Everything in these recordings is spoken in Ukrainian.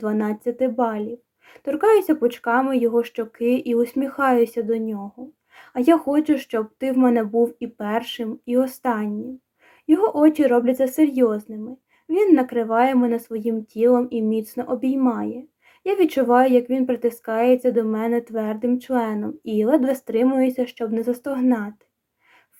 12 балів. Торкаюся пучками його щоки і усміхаюся до нього. А я хочу, щоб ти в мене був і першим, і останнім. Його очі робляться серйозними. Він накриває мене своїм тілом і міцно обіймає. Я відчуваю, як він притискається до мене твердим членом і ледве стримуюся, щоб не застогнати.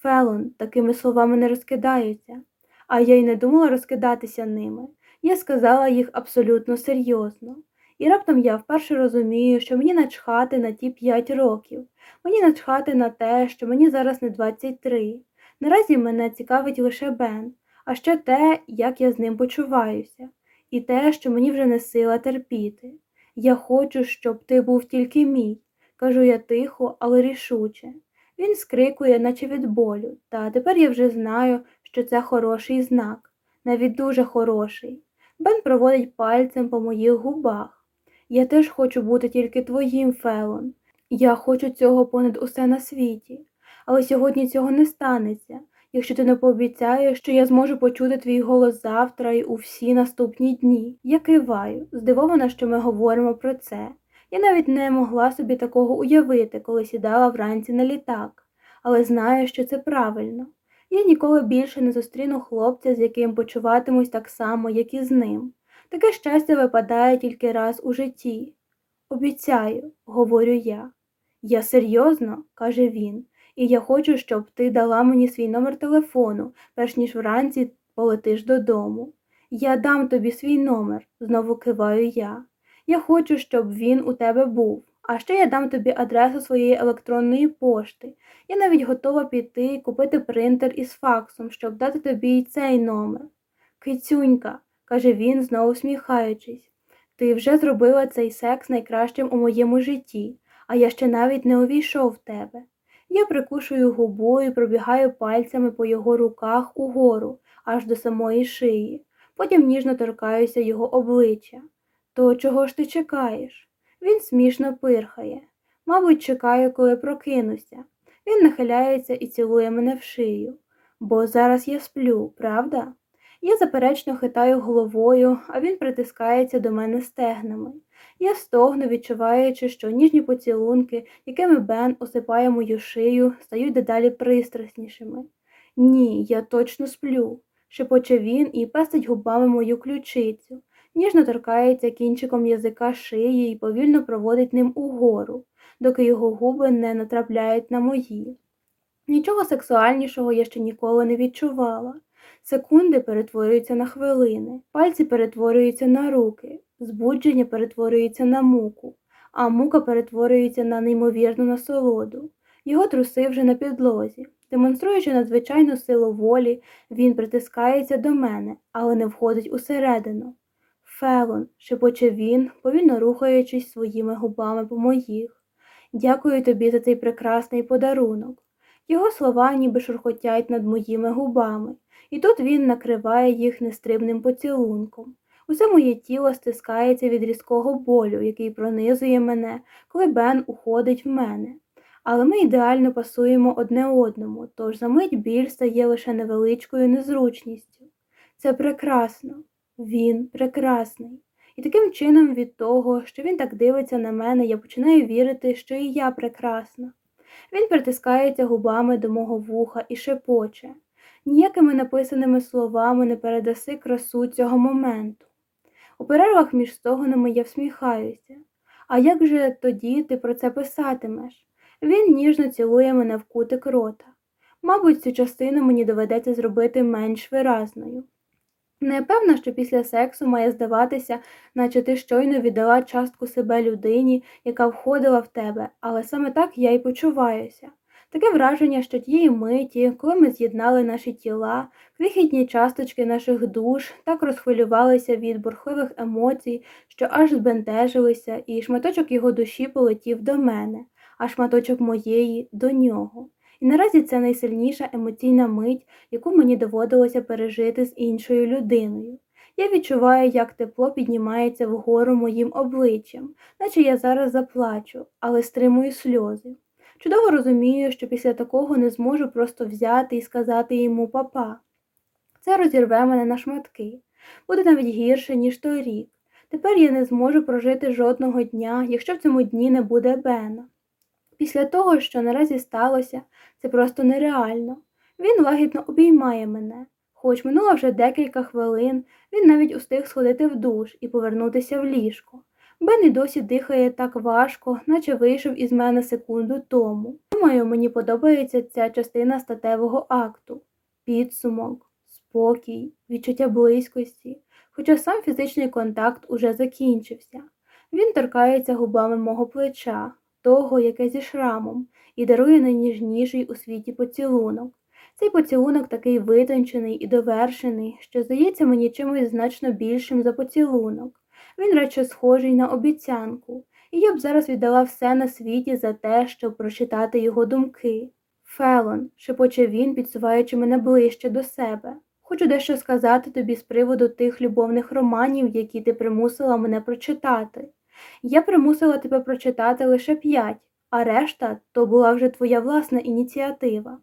Фелон такими словами не розкидаються, а я й не думала розкидатися ними. Я сказала їх абсолютно серйозно. І раптом я вперше розумію, що мені начхати на ті п'ять років, мені начхати на те, що мені зараз не 23. Наразі мене цікавить лише Бен, а ще те, як я з ним почуваюся, і те, що мені вже не сила терпіти. Я хочу, щоб ти був тільки мій, кажу я тихо, але рішуче. Він скрикує, наче від болю, та тепер я вже знаю, що це хороший знак, навіть дуже хороший. Бен проводить пальцем по моїх губах. Я теж хочу бути тільки твоїм, Фелон. Я хочу цього понад усе на світі, але сьогодні цього не станеться, якщо ти не пообіцяєш, що я зможу почути твій голос завтра і у всі наступні дні. Я киваю, здивована, що ми говоримо про це. Я навіть не могла собі такого уявити, коли сідала вранці на літак, але знаю, що це правильно. Я ніколи більше не зустріну хлопця, з яким почуватимусь так само, як і з ним. Таке щастя випадає тільки раз у житті. Обіцяю, говорю я. Я серйозно, каже він, і я хочу, щоб ти дала мені свій номер телефону, перш ніж вранці полетиш додому. Я дам тобі свій номер, знову киваю я. Я хочу, щоб він у тебе був. А ще я дам тобі адресу своєї електронної пошти. Я навіть готова піти і купити принтер із факсом, щоб дати тобі й цей номер. Кицюнька, каже він, знову сміхаючись, ти вже зробила цей секс найкращим у моєму житті, а я ще навіть не увійшов в тебе. Я прикушую губу і пробігаю пальцями по його руках угору, аж до самої шиї, потім ніжно торкаюся його обличчя. То чого ж ти чекаєш? Він смішно пирхає. Мабуть, чекає, коли прокинуся. Він нахиляється і цілує мене в шию. Бо зараз я сплю, правда? Я заперечно хитаю головою, а він притискається до мене стегнами. Я стогну, відчуваючи, що ніжні поцілунки, якими Бен осипає мою шию, стають дедалі пристраснішими. Ні, я точно сплю, шепоче він і пестить губами мою ключицю, ніжно торкається кінчиком язика шиї і повільно проводить ним угору, доки його губи не натрапляють на мої. Нічого сексуальнішого я ще ніколи не відчувала. Секунди перетворюються на хвилини, пальці перетворюються на руки, збудження перетворюється на муку, а мука перетворюється на неймовірну насолоду. Його труси вже на підлозі. Демонструючи надзвичайну силу волі, він притискається до мене, але не входить усередину. Фелон, шепоче він, повільно рухаючись своїми губами по моїх. Дякую тобі за цей прекрасний подарунок. Його слова ніби шурхотять над моїми губами, і тут він накриває їх нестримним поцілунком. Усе моє тіло стискається від різкого болю, який пронизує мене, коли Бен уходить в мене. Але ми ідеально пасуємо одне одному, тож за мить біль стає лише невеличкою незручністю. Це прекрасно, він прекрасний. І таким чином від того, що він так дивиться на мене, я починаю вірити, що і я прекрасна. Він притискається губами до мого вуха і шепоче. Ніякими написаними словами не передаси красу цього моменту. У перервах між стогонами я всміхаюся. А як же тоді ти про це писатимеш? Він ніжно цілує мене в кутик рота. Мабуть, цю частину мені доведеться зробити менш виразною. Не певна, що після сексу має здаватися, наче ти щойно віддала частку себе людині, яка входила в тебе, але саме так я й почуваюся. Таке враження, що тієї миті, коли ми з'єднали наші тіла, крихітні часточки наших душ так розхвилювалися від бурхливих емоцій, що аж збентежилися, і шматочок його душі полетів до мене, а шматочок моєї до нього. І наразі це найсильніша емоційна мить, яку мені доводилося пережити з іншою людиною. Я відчуваю, як тепло піднімається вгору моїм обличчям, наче я зараз заплачу, але стримую сльози. Чудово розумію, що після такого не зможу просто взяти і сказати йому папа. Це розірве мене на шматки. Буде навіть гірше, ніж той рік. Тепер я не зможу прожити жодного дня, якщо в цьому дні не буде Бена. Після того, що наразі сталося, це просто нереально. Він лагідно обіймає мене. Хоч минуло вже декілька хвилин, він навіть устиг сходити в душ і повернутися в ліжко. Бен і досі дихає так важко, наче вийшов із мене секунду тому. Думаю, мені подобається ця частина статевого акту підсумок, спокій, відчуття близькості, хоча сам фізичний контакт уже закінчився. Він торкається губами мого плеча, того, яке зі шрамом, і дарує найніжніший у світі поцілунок. Цей поцілунок такий витончений і довершений, що здається мені чимось значно більшим за поцілунок. Він радше схожий на обіцянку, і я б зараз віддала все на світі за те, щоб прочитати його думки. Фелон, шепоче він, підсуваючи мене ближче до себе. Хочу дещо сказати тобі з приводу тих любовних романів, які ти примусила мене прочитати. Я примусила тебе прочитати лише п'ять, а решта то була вже твоя власна ініціатива.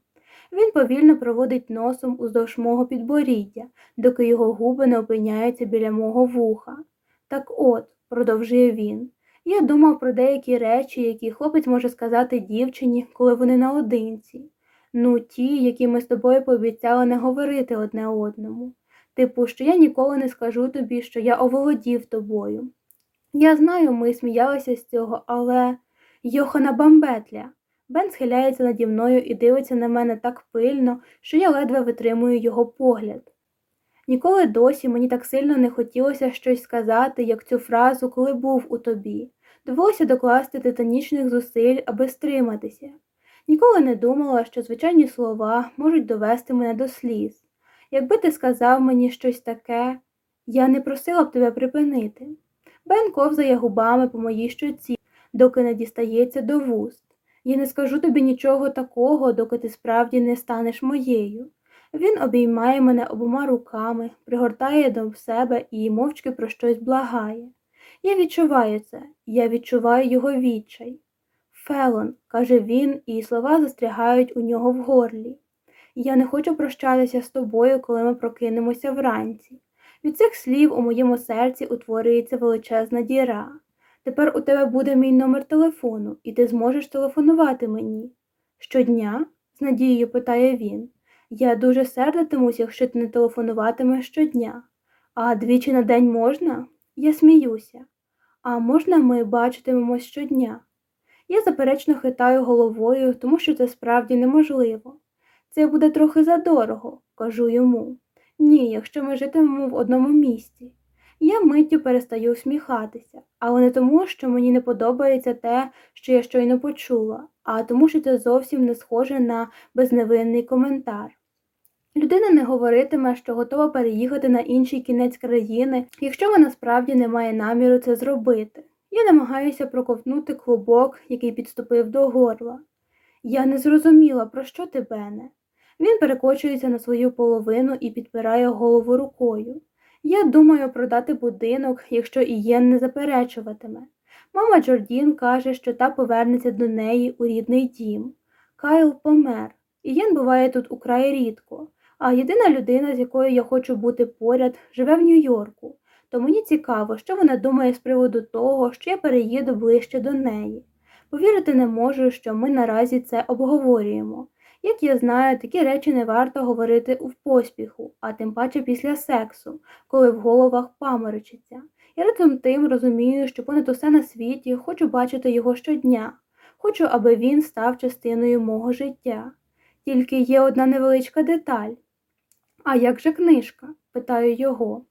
Він повільно проводить носом уздовж мого підборіддя, доки його губи не опиняються біля мого вуха. Так от, продовжує він, я думав про деякі речі, які хлопець може сказати дівчині, коли вони наодинці. Ну, ті, які ми з тобою пообіцяли не говорити одне одному. Типу, що я ніколи не скажу тобі, що я оволодів тобою. Я знаю, ми сміялися з цього, але Йохана Бамбетля. Бен схиляється наді мною і дивиться на мене так пильно, що я ледве витримую його погляд. Ніколи досі мені так сильно не хотілося щось сказати, як цю фразу, коли був у тобі. Довелося докласти титанічних зусиль, аби стриматися. Ніколи не думала, що звичайні слова можуть довести мене до сліз. Якби ти сказав мені щось таке, я не просила б тебе припинити. Бен ковзає губами по моїй щоці, доки не дістається до вуст. Я не скажу тобі нічого такого, доки ти справді не станеш моєю. Він обіймає мене обома руками, пригортає до себе і мовчки про щось благає. Я відчуваю це, я відчуваю його відчай. Фелон, каже він, і слова застрягають у нього в горлі. Я не хочу прощатися з тобою, коли ми прокинемося вранці. Від цих слів у моєму серці утворюється величезна діра. Тепер у тебе буде мій номер телефону, і ти зможеш телефонувати мені. Щодня? з надією питає він. Я дуже сердитимусь, якщо ти не телефонуватимеш щодня. А двічі на день можна? Я сміюся. А можна ми бачитимемось щодня? Я заперечно хитаю головою, тому що це справді неможливо. Це буде трохи задорого, кажу йому. Ні, якщо ми житимемо в одному місці. Я миттю перестаю усміхатися, але не тому, що мені не подобається те, що я щойно почула, а тому, що це зовсім не схоже на безневинний коментар. Людина не говоритиме, що готова переїхати на інший кінець країни, якщо вона справді не має наміру це зробити. Я намагаюся проковтнути клубок, який підступив до горла. Я не зрозуміла, про що ти, Бене. Він перекочується на свою половину і підпирає голову рукою. Я думаю продати будинок, якщо Ієн не заперечуватиме. Мама Джордін каже, що та повернеться до неї у рідний дім. Кайл помер. Ієн буває тут украй рідко, а єдина людина, з якою я хочу бути поряд, живе в Нью-Йорку, то мені цікаво, що вона думає з приводу того, що я переїду ближче до неї. Повірити не можу, що ми наразі це обговорюємо. Як я знаю, такі речі не варто говорити в поспіху, а тим паче після сексу, коли в головах паморочиться. Я разом тим розумію, що понад усе на світі хочу бачити його щодня, хочу, аби він став частиною мого життя. Тільки є одна невеличка деталь. А як же книжка? питаю його.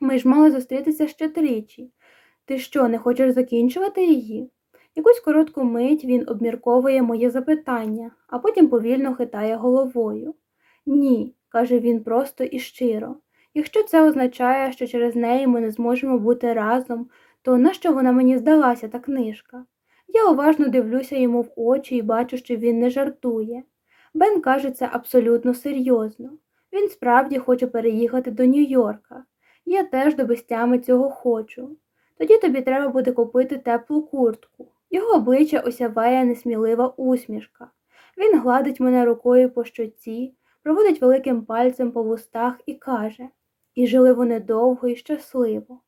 Ми ж мали зустрітися ще тричі. Ти що, не хочеш закінчувати її? Якусь коротку мить він обмірковує моє запитання, а потім повільно хитає головою. Ні, каже він просто і щиро. Якщо це означає, що через неї ми не зможемо бути разом, то нащо вона мені здалася та книжка? Я уважно дивлюся йому в очі і бачу, що він не жартує. Бен каже це абсолютно серйозно. Він справді хоче переїхати до Нью-Йорка. Я теж до безтями цього хочу. Тоді тобі треба буде купити теплу куртку. Його обличчя осяває несмілива усмішка. Він гладить мене рукою по щоці, проводить великим пальцем по вустах і каже І жили вони довго і щасливо.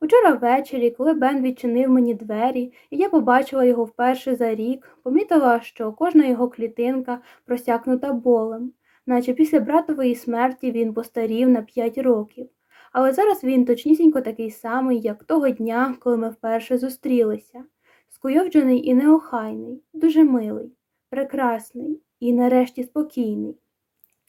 Учора ввечері, коли Бен відчинив мені двері, і я побачила його вперше за рік, помітила, що кожна його клітинка просякнута болем, наче після братової смерті він постарів на п'ять років. Але зараз він точнісінько такий самий, як того дня, коли ми вперше зустрілися, скуйовджений і неохайний, дуже милий, прекрасний і нарешті спокійний.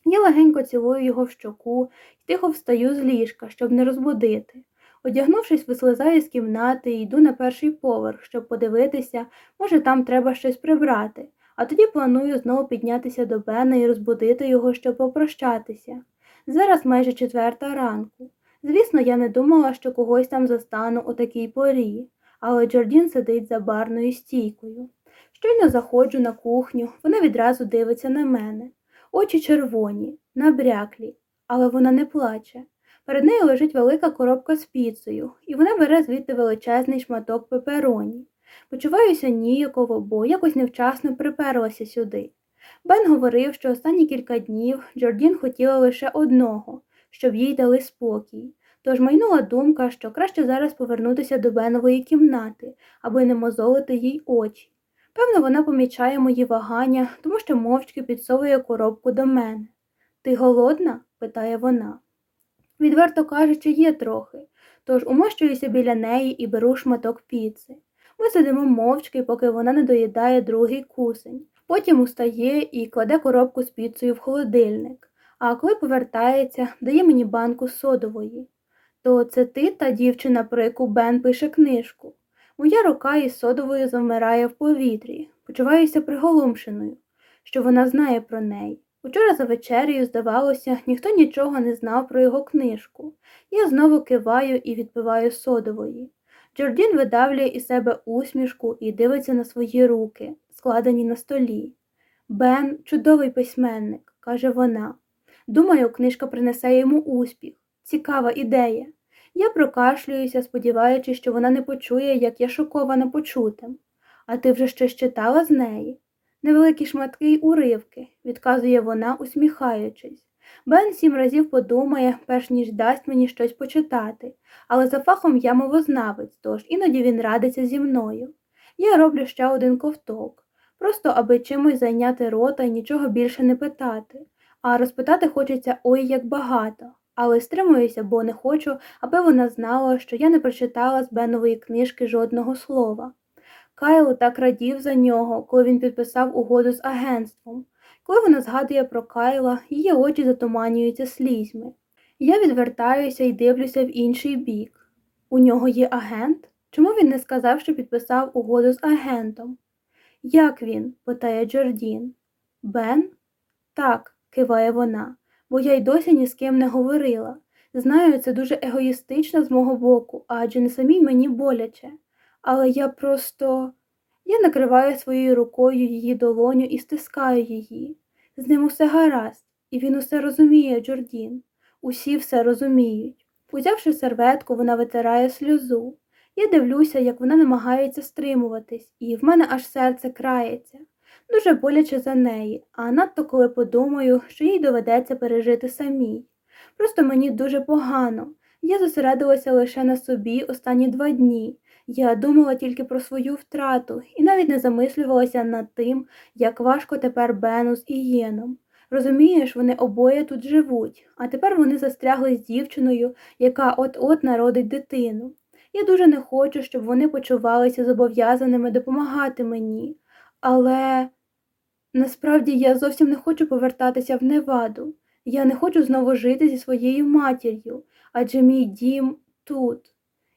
Я легенько цілую його в щоку і тихо встаю з ліжка, щоб не розбудити. Одягнувшись, вислизаю з кімнати і йду на перший поверх, щоб подивитися, може, там треба щось прибрати, а тоді планую знову піднятися до Бена і розбудити його, щоб попрощатися. Зараз майже четверта ранку. Звісно, я не думала, що когось там застану у такій порі, але Джордін сидить за барною стійкою. Щойно заходжу на кухню, вона відразу дивиться на мене. Очі червоні, набряклі, але вона не плаче. Перед нею лежить велика коробка з піцею, і вона бере звідти величезний шматок пепероні. Почуваюся ніяково, бо якось невчасно приперлася сюди. Бен говорив, що останні кілька днів Джордін хотіла лише одного, щоб їй дали спокій. Тож майнула думка, що краще зараз повернутися до Бенової кімнати, аби не мозолити їй очі. Певно, вона помічає мої вагання, тому що мовчки підсовує коробку до мене. Ти голодна? питає вона. Відверто кажучи, є трохи, тож умощуюся біля неї і беру шматок піци. Ми сидимо мовчки, поки вона не доїдає другий кусень. Потім устає і кладе коробку з піцею в холодильник, а коли повертається, дає мені банку содової. То це ти та дівчина, про яку Бен пише книжку. Моя рука із содовою завмирає в повітрі, почуваюся приголомшеною, що вона знає про неї. Учора за вечерею, здавалося, ніхто нічого не знав про його книжку. Я знову киваю і відпиваю содової. Джордін видавлює із себе усмішку і дивиться на свої руки, складені на столі. Бен чудовий письменник, каже вона. Думаю, книжка принесе йому успіх. Цікава ідея. Я прокашлююся, сподіваючись, що вона не почує, як я шокована почутим. А ти вже щось читала з неї? Невеликі шматки й уривки, відказує вона, усміхаючись. Бен сім разів подумає, перш ніж дасть мені щось почитати, але за фахом я мовознавець, тож іноді він радиться зі мною. Я роблю ще один ковток, просто аби чимось зайняти рота і нічого більше не питати, а розпитати хочеться ой як багато, але стримуюся, бо не хочу, аби вона знала, що я не прочитала з Бенової книжки жодного слова. Кайло так радів за нього, коли він підписав угоду з агентством. Коли вона згадує про Кайла, її очі затуманюються слізьми. Я відвертаюся і дивлюся в інший бік. У нього є агент? Чому він не сказав, що підписав угоду з агентом? Як він? питає Джордін. Бен? Так, киває вона, бо я й досі ні з ким не говорила. Знаю, це дуже егоїстично з мого боку, адже не самій мені боляче. Але я просто. Я накриваю своєю рукою її долоню і стискаю її. З ним усе гаразд, і він усе розуміє, Джордін. Усі все розуміють. Узявши серветку, вона витирає сльозу. Я дивлюся, як вона намагається стримуватись, і в мене аж серце крається. Дуже боляче за неї, а надто коли подумаю, що їй доведеться пережити самій. Просто мені дуже погано. Я зосередилася лише на собі останні два дні. Я думала тільки про свою втрату і навіть не замислювалася над тим, як важко тепер Бену з Ієном. Розумієш, вони обоє тут живуть, а тепер вони застрягли з дівчиною, яка от-от народить дитину. Я дуже не хочу, щоб вони почувалися зобов'язаними допомагати мені, але насправді я зовсім не хочу повертатися в Неваду. Я не хочу знову жити зі своєю матір'ю, адже мій дім тут.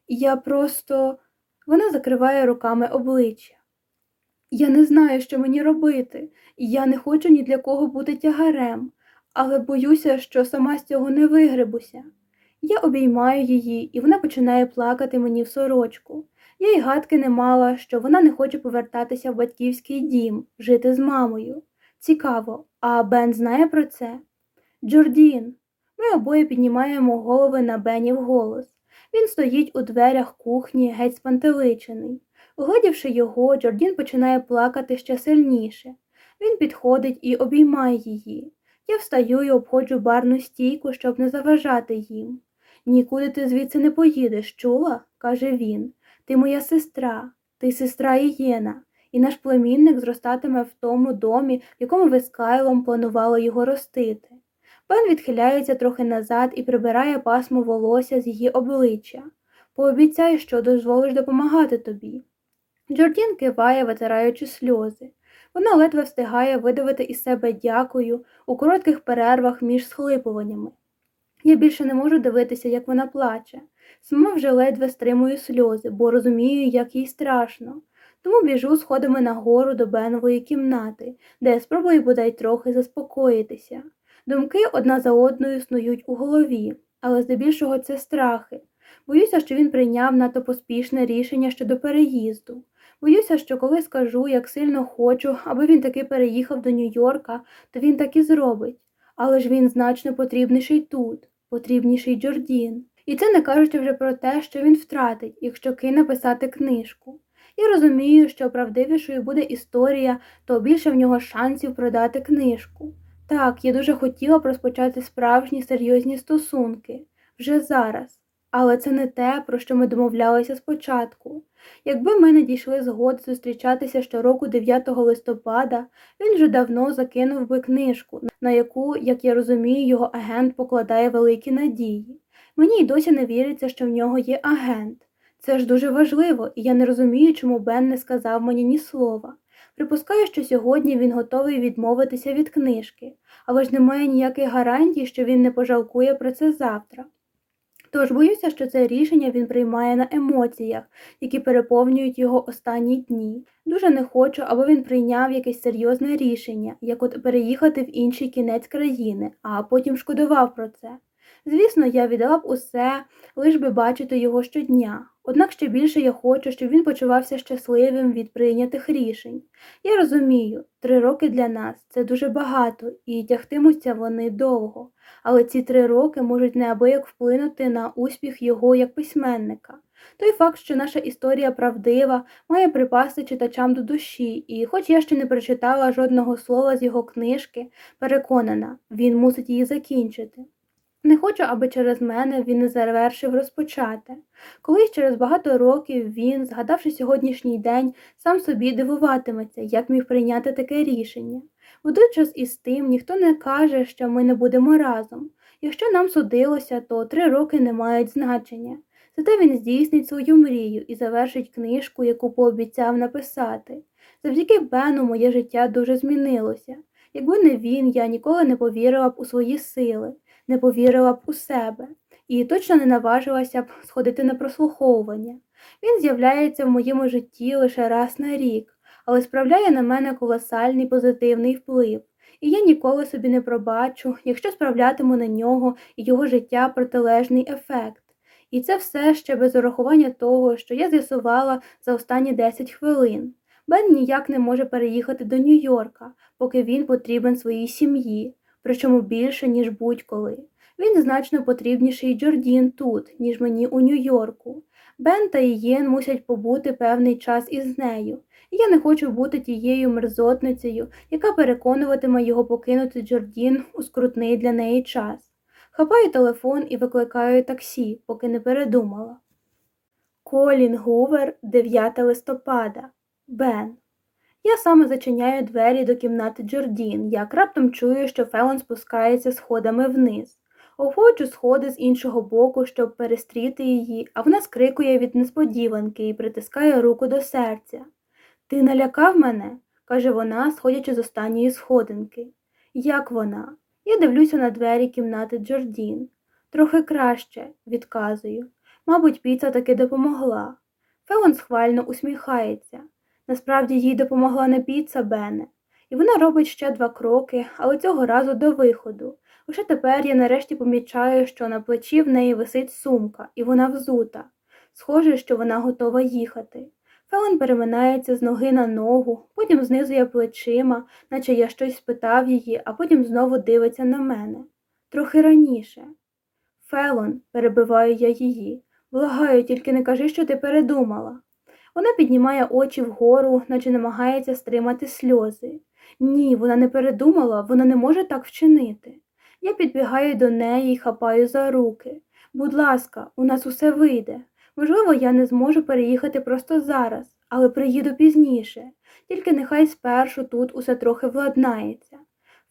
Я просто. Вона закриває руками обличчя. Я не знаю, що мені робити, я не хочу ні для кого бути тягарем, але боюся, що сама з цього не вигребуся. Я обіймаю її, і вона починає плакати мені в сорочку. Я й гадки не мала, що вона не хоче повертатися в батьківський дім, жити з мамою. Цікаво, а Бен знає про це? Джордін. Ми обоє піднімаємо голови на Бенів голос. Він стоїть у дверях кухні, геть спантеличений. Угледівши його, Джордін починає плакати ще сильніше. Він підходить і обіймає її. Я встаю і обходжу барну стійку, щоб не заважати їм. Нікуди ти звідси не поїдеш, чула? каже він, ти моя сестра, ти сестра Ієна, і наш племінник зростатиме в тому домі, в якому ви з Кайлом планували його ростити. Бен відхиляється трохи назад і прибирає пасмо волосся з її обличчя. Пообіцяй, що дозволиш допомагати тобі. Джордін киває, витираючи сльози. Вона ледве встигає видавити із себе дякую у коротких перервах між схлипуваннями. Я більше не можу дивитися, як вона плаче. Сама вже ледве стримую сльози, бо розумію, як їй страшно. Тому біжу сходами нагору до Бенової кімнати, де я спробую бодай трохи заспокоїтися. Думки одна за одною снують у голові, але здебільшого це страхи. Боюся, що він прийняв надто поспішне рішення щодо переїзду. Боюся, що коли скажу, як сильно хочу, аби він таки переїхав до Нью-Йорка, то він так і зробить. Але ж він значно потрібніший тут, потрібніший Джордін. І це не кажучи вже про те, що він втратить, якщо кине писати книжку. Я розумію, що правдивішою буде історія, то більше в нього шансів продати книжку. Так, я дуже хотіла б розпочати справжні серйозні стосунки вже зараз. Але це не те, про що ми домовлялися спочатку. Якби ми не дійшли згоди зустрічатися щороку 9 листопада, він вже давно закинув би книжку, на яку, як я розумію, його агент покладає великі надії. Мені й досі не віриться, що в нього є агент. Це ж дуже важливо, і я не розумію, чому Бен не сказав мені ні слова. Припускаю, що сьогодні він готовий відмовитися від книжки, але ж немає ніяких гарантій, що він не пожалкує про це завтра. Тож боюся, що це рішення він приймає на емоціях, які переповнюють його останні дні. Дуже не хочу, аби він прийняв якесь серйозне рішення, як от переїхати в інший кінець країни, а потім шкодував про це. Звісно, я віддала б усе, лиш би бачити його щодня. Однак ще більше я хочу, щоб він почувався щасливим від прийнятих рішень. Я розумію, три роки для нас це дуже багато, і тягтимуться вони довго, але ці три роки можуть неабияк вплинути на успіх його як письменника. Той факт, що наша історія правдива, має припасти читачам до душі, і, хоч я ще не прочитала жодного слова з його книжки, переконана, він мусить її закінчити. Не хочу, аби через мене він не завершив розпочати. Колись через багато років він, згадавши сьогоднішній день, сам собі дивуватиметься, як міг прийняти таке рішення. Водночас із тим ніхто не каже, що ми не будемо разом. Якщо нам судилося, то три роки не мають значення. Зате він здійснить свою мрію і завершить книжку, яку пообіцяв написати. Завдяки Бену моє життя дуже змінилося. Якби не він, я ніколи не повірила б у свої сили не повірила б у себе і точно не наважилася б сходити на прослуховування. Він з'являється в моєму житті лише раз на рік, але справляє на мене колосальний позитивний вплив, і я ніколи собі не пробачу, якщо справлятиму на нього і його життя протилежний ефект. І це все ще без урахування того, що я з'ясувала за останні 10 хвилин. Бен ніяк не може переїхати до Нью-Йорка, поки він потрібен своїй сім'ї причому більше, ніж будь-коли. Він значно потрібніший Джордін тут, ніж мені у Нью-Йорку. Бен та Ієн мусять побути певний час із нею, і я не хочу бути тією мерзотницею, яка переконуватиме його покинути Джордін у скрутний для неї час. Хапаю телефон і викликаю таксі, поки не передумала. Колін Гувер, 9 листопада. Бен. Я саме зачиняю двері до кімнати Джордін, як раптом чую, що Фелон спускається сходами вниз. Обходжу сходи з іншого боку, щоб перестріти її, а вона скрикує від несподіванки і притискає руку до серця. Ти налякав мене? каже вона, сходячи з останньої сходинки. Як вона? Я дивлюся на двері кімнати Джордін. Трохи краще, відказую. Мабуть, піца таки допомогла. Фелон схвально усміхається. Насправді їй допомогла не піца Бене, і вона робить ще два кроки, але цього разу до виходу. Лише тепер я нарешті помічаю, що на плечі в неї висить сумка, і вона взута. Схоже, що вона готова їхати. Фелен переминається з ноги на ногу, потім знизує плечима, наче я щось спитав її, а потім знову дивиться на мене. Трохи раніше. Фелон, перебиваю я її, благаю, тільки не кажи, що ти передумала. Вона піднімає очі вгору, наче намагається стримати сльози. Ні, вона не передумала, вона не може так вчинити. Я підбігаю до неї і хапаю за руки. Будь ласка, у нас усе вийде. Можливо, я не зможу переїхати просто зараз, але приїду пізніше, тільки нехай спершу тут усе трохи владнається.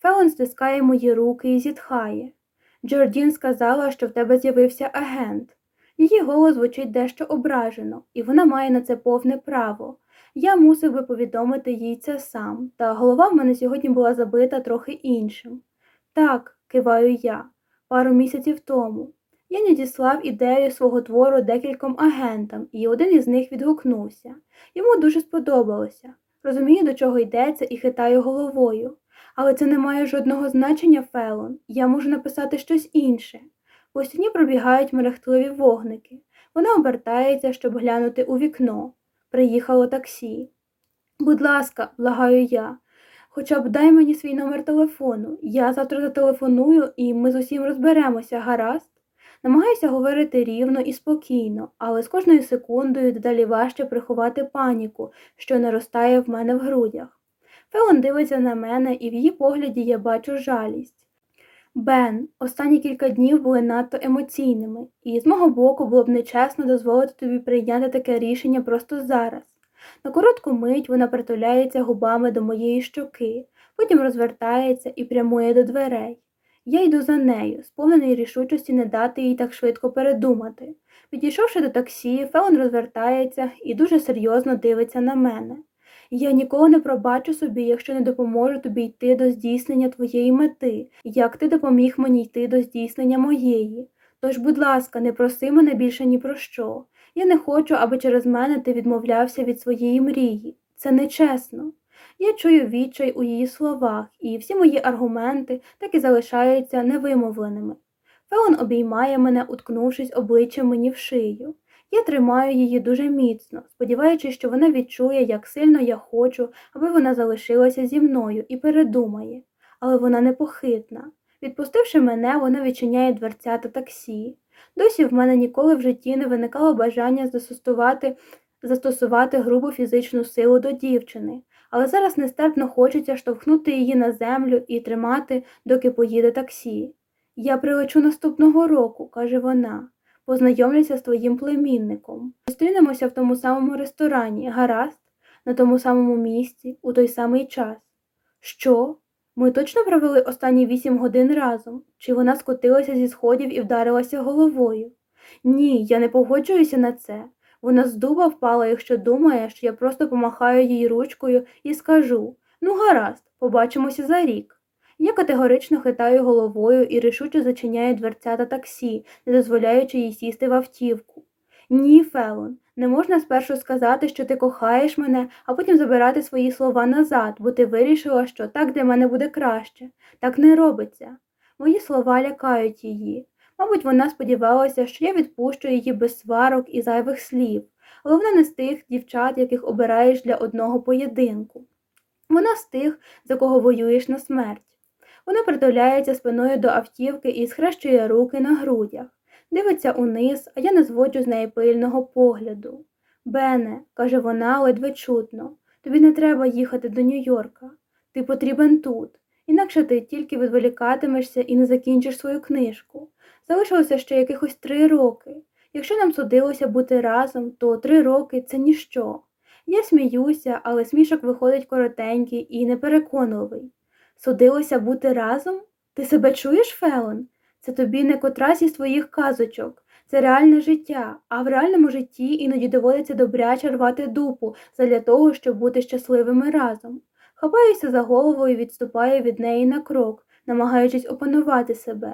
Фелон стискає мої руки і зітхає. Джордін сказала, що в тебе з'явився агент. Її голос звучить дещо ображено, і вона має на це повне право. Я мусив би повідомити їй це сам, та голова в мене сьогодні була забита трохи іншим. Так, киваю я, пару місяців тому. Я надіслав ідею свого твору декільком агентам, і один із них відгукнувся. Йому дуже сподобалося. Розумію, до чого йдеться, і хитаю головою. Але це не має жодного значення, Фелон. Я можу написати щось інше. По стіні пробігають мерехтливі вогники. Вона обертається, щоб глянути у вікно. Приїхало таксі. Будь ласка, благаю я, хоча б дай мені свій номер телефону. Я завтра зателефоную і ми з усім розберемося, гаразд. Намагаюся говорити рівно і спокійно, але з кожною секундою дедалі важче приховати паніку, що наростає в мене в грудях. Фелон дивиться на мене, і в її погляді я бачу жалість. Бен, останні кілька днів були надто емоційними, і з мого боку було б нечесно дозволити тобі прийняти таке рішення просто зараз. На коротку мить вона притуляється губами до моєї щоки, потім розвертається і прямує до дверей. Я йду за нею, сповнений рішучості не дати їй так швидко передумати. Підійшовши до таксі, Фелон розвертається і дуже серйозно дивиться на мене. Я ніколи не пробачу собі, якщо не допоможу тобі йти до здійснення твоєї мети, як ти допоміг мені йти до здійснення моєї. Тож, будь ласка, не проси мене більше ні про що. Я не хочу, аби через мене ти відмовлявся від своєї мрії. Це нечесно. Я чую відчай у її словах, і всі мої аргументи так і залишаються невимовленими. Феон обіймає мене, уткнувшись обличчям мені в шию. Я тримаю її дуже міцно, сподіваючись, що вона відчує, як сильно я хочу, аби вона залишилася зі мною і передумає, але вона непохитна. Відпустивши мене, вона відчиняє дверця та таксі. Досі в мене ніколи в житті не виникало бажання застосувати, застосувати грубу фізичну силу до дівчини, але зараз нестерпно хочеться штовхнути її на землю і тримати, доки поїде таксі. Я прилечу наступного року, каже вона познайомлюся з твоїм племінником. Зустрінемося в тому самому ресторані, гаразд, на тому самому місці, у той самий час. Що? Ми точно провели останні вісім годин разом, чи вона скотилася зі сходів і вдарилася головою? Ні, я не погоджуюся на це. Вона з дуба впала, якщо думає, що я просто помахаю їй ручкою і скажу ну, гаразд, побачимося за рік. Я категорично хитаю головою і рішуче зачиняю дверцята таксі, не дозволяючи їй сісти в автівку. Ні, Фелон, не можна спершу сказати, що ти кохаєш мене, а потім забирати свої слова назад, бо ти вирішила, що так для мене буде краще. Так не робиться. Мої слова лякають її. Мабуть, вона сподівалася, що я відпущу її без сварок і зайвих слів, але не з тих дівчат, яких обираєш для одного поєдинку. Вона з тих, за кого воюєш на смерть. Вона притуляється спиною до автівки і схрещує руки на грудях, дивиться униз, а я не зводжу з неї пильного погляду. Бене, каже вона ледве чутно, тобі не треба їхати до Нью-Йорка. Ти потрібен тут, інакше ти тільки відволікатимешся і не закінчиш свою книжку. Залишилося ще якихось три роки. Якщо нам судилося бути разом, то три роки це ніщо. Я сміюся, але смішок виходить коротенький і непереконливий. Судилося бути разом? Ти себе чуєш, Фелон? Це тобі не котрась із твоїх казочок. Це реальне життя, а в реальному житті іноді доводиться добряче рвати дупу задля того, щоб бути щасливими разом. Хапаюся за голову і відступаю від неї на крок, намагаючись опанувати себе.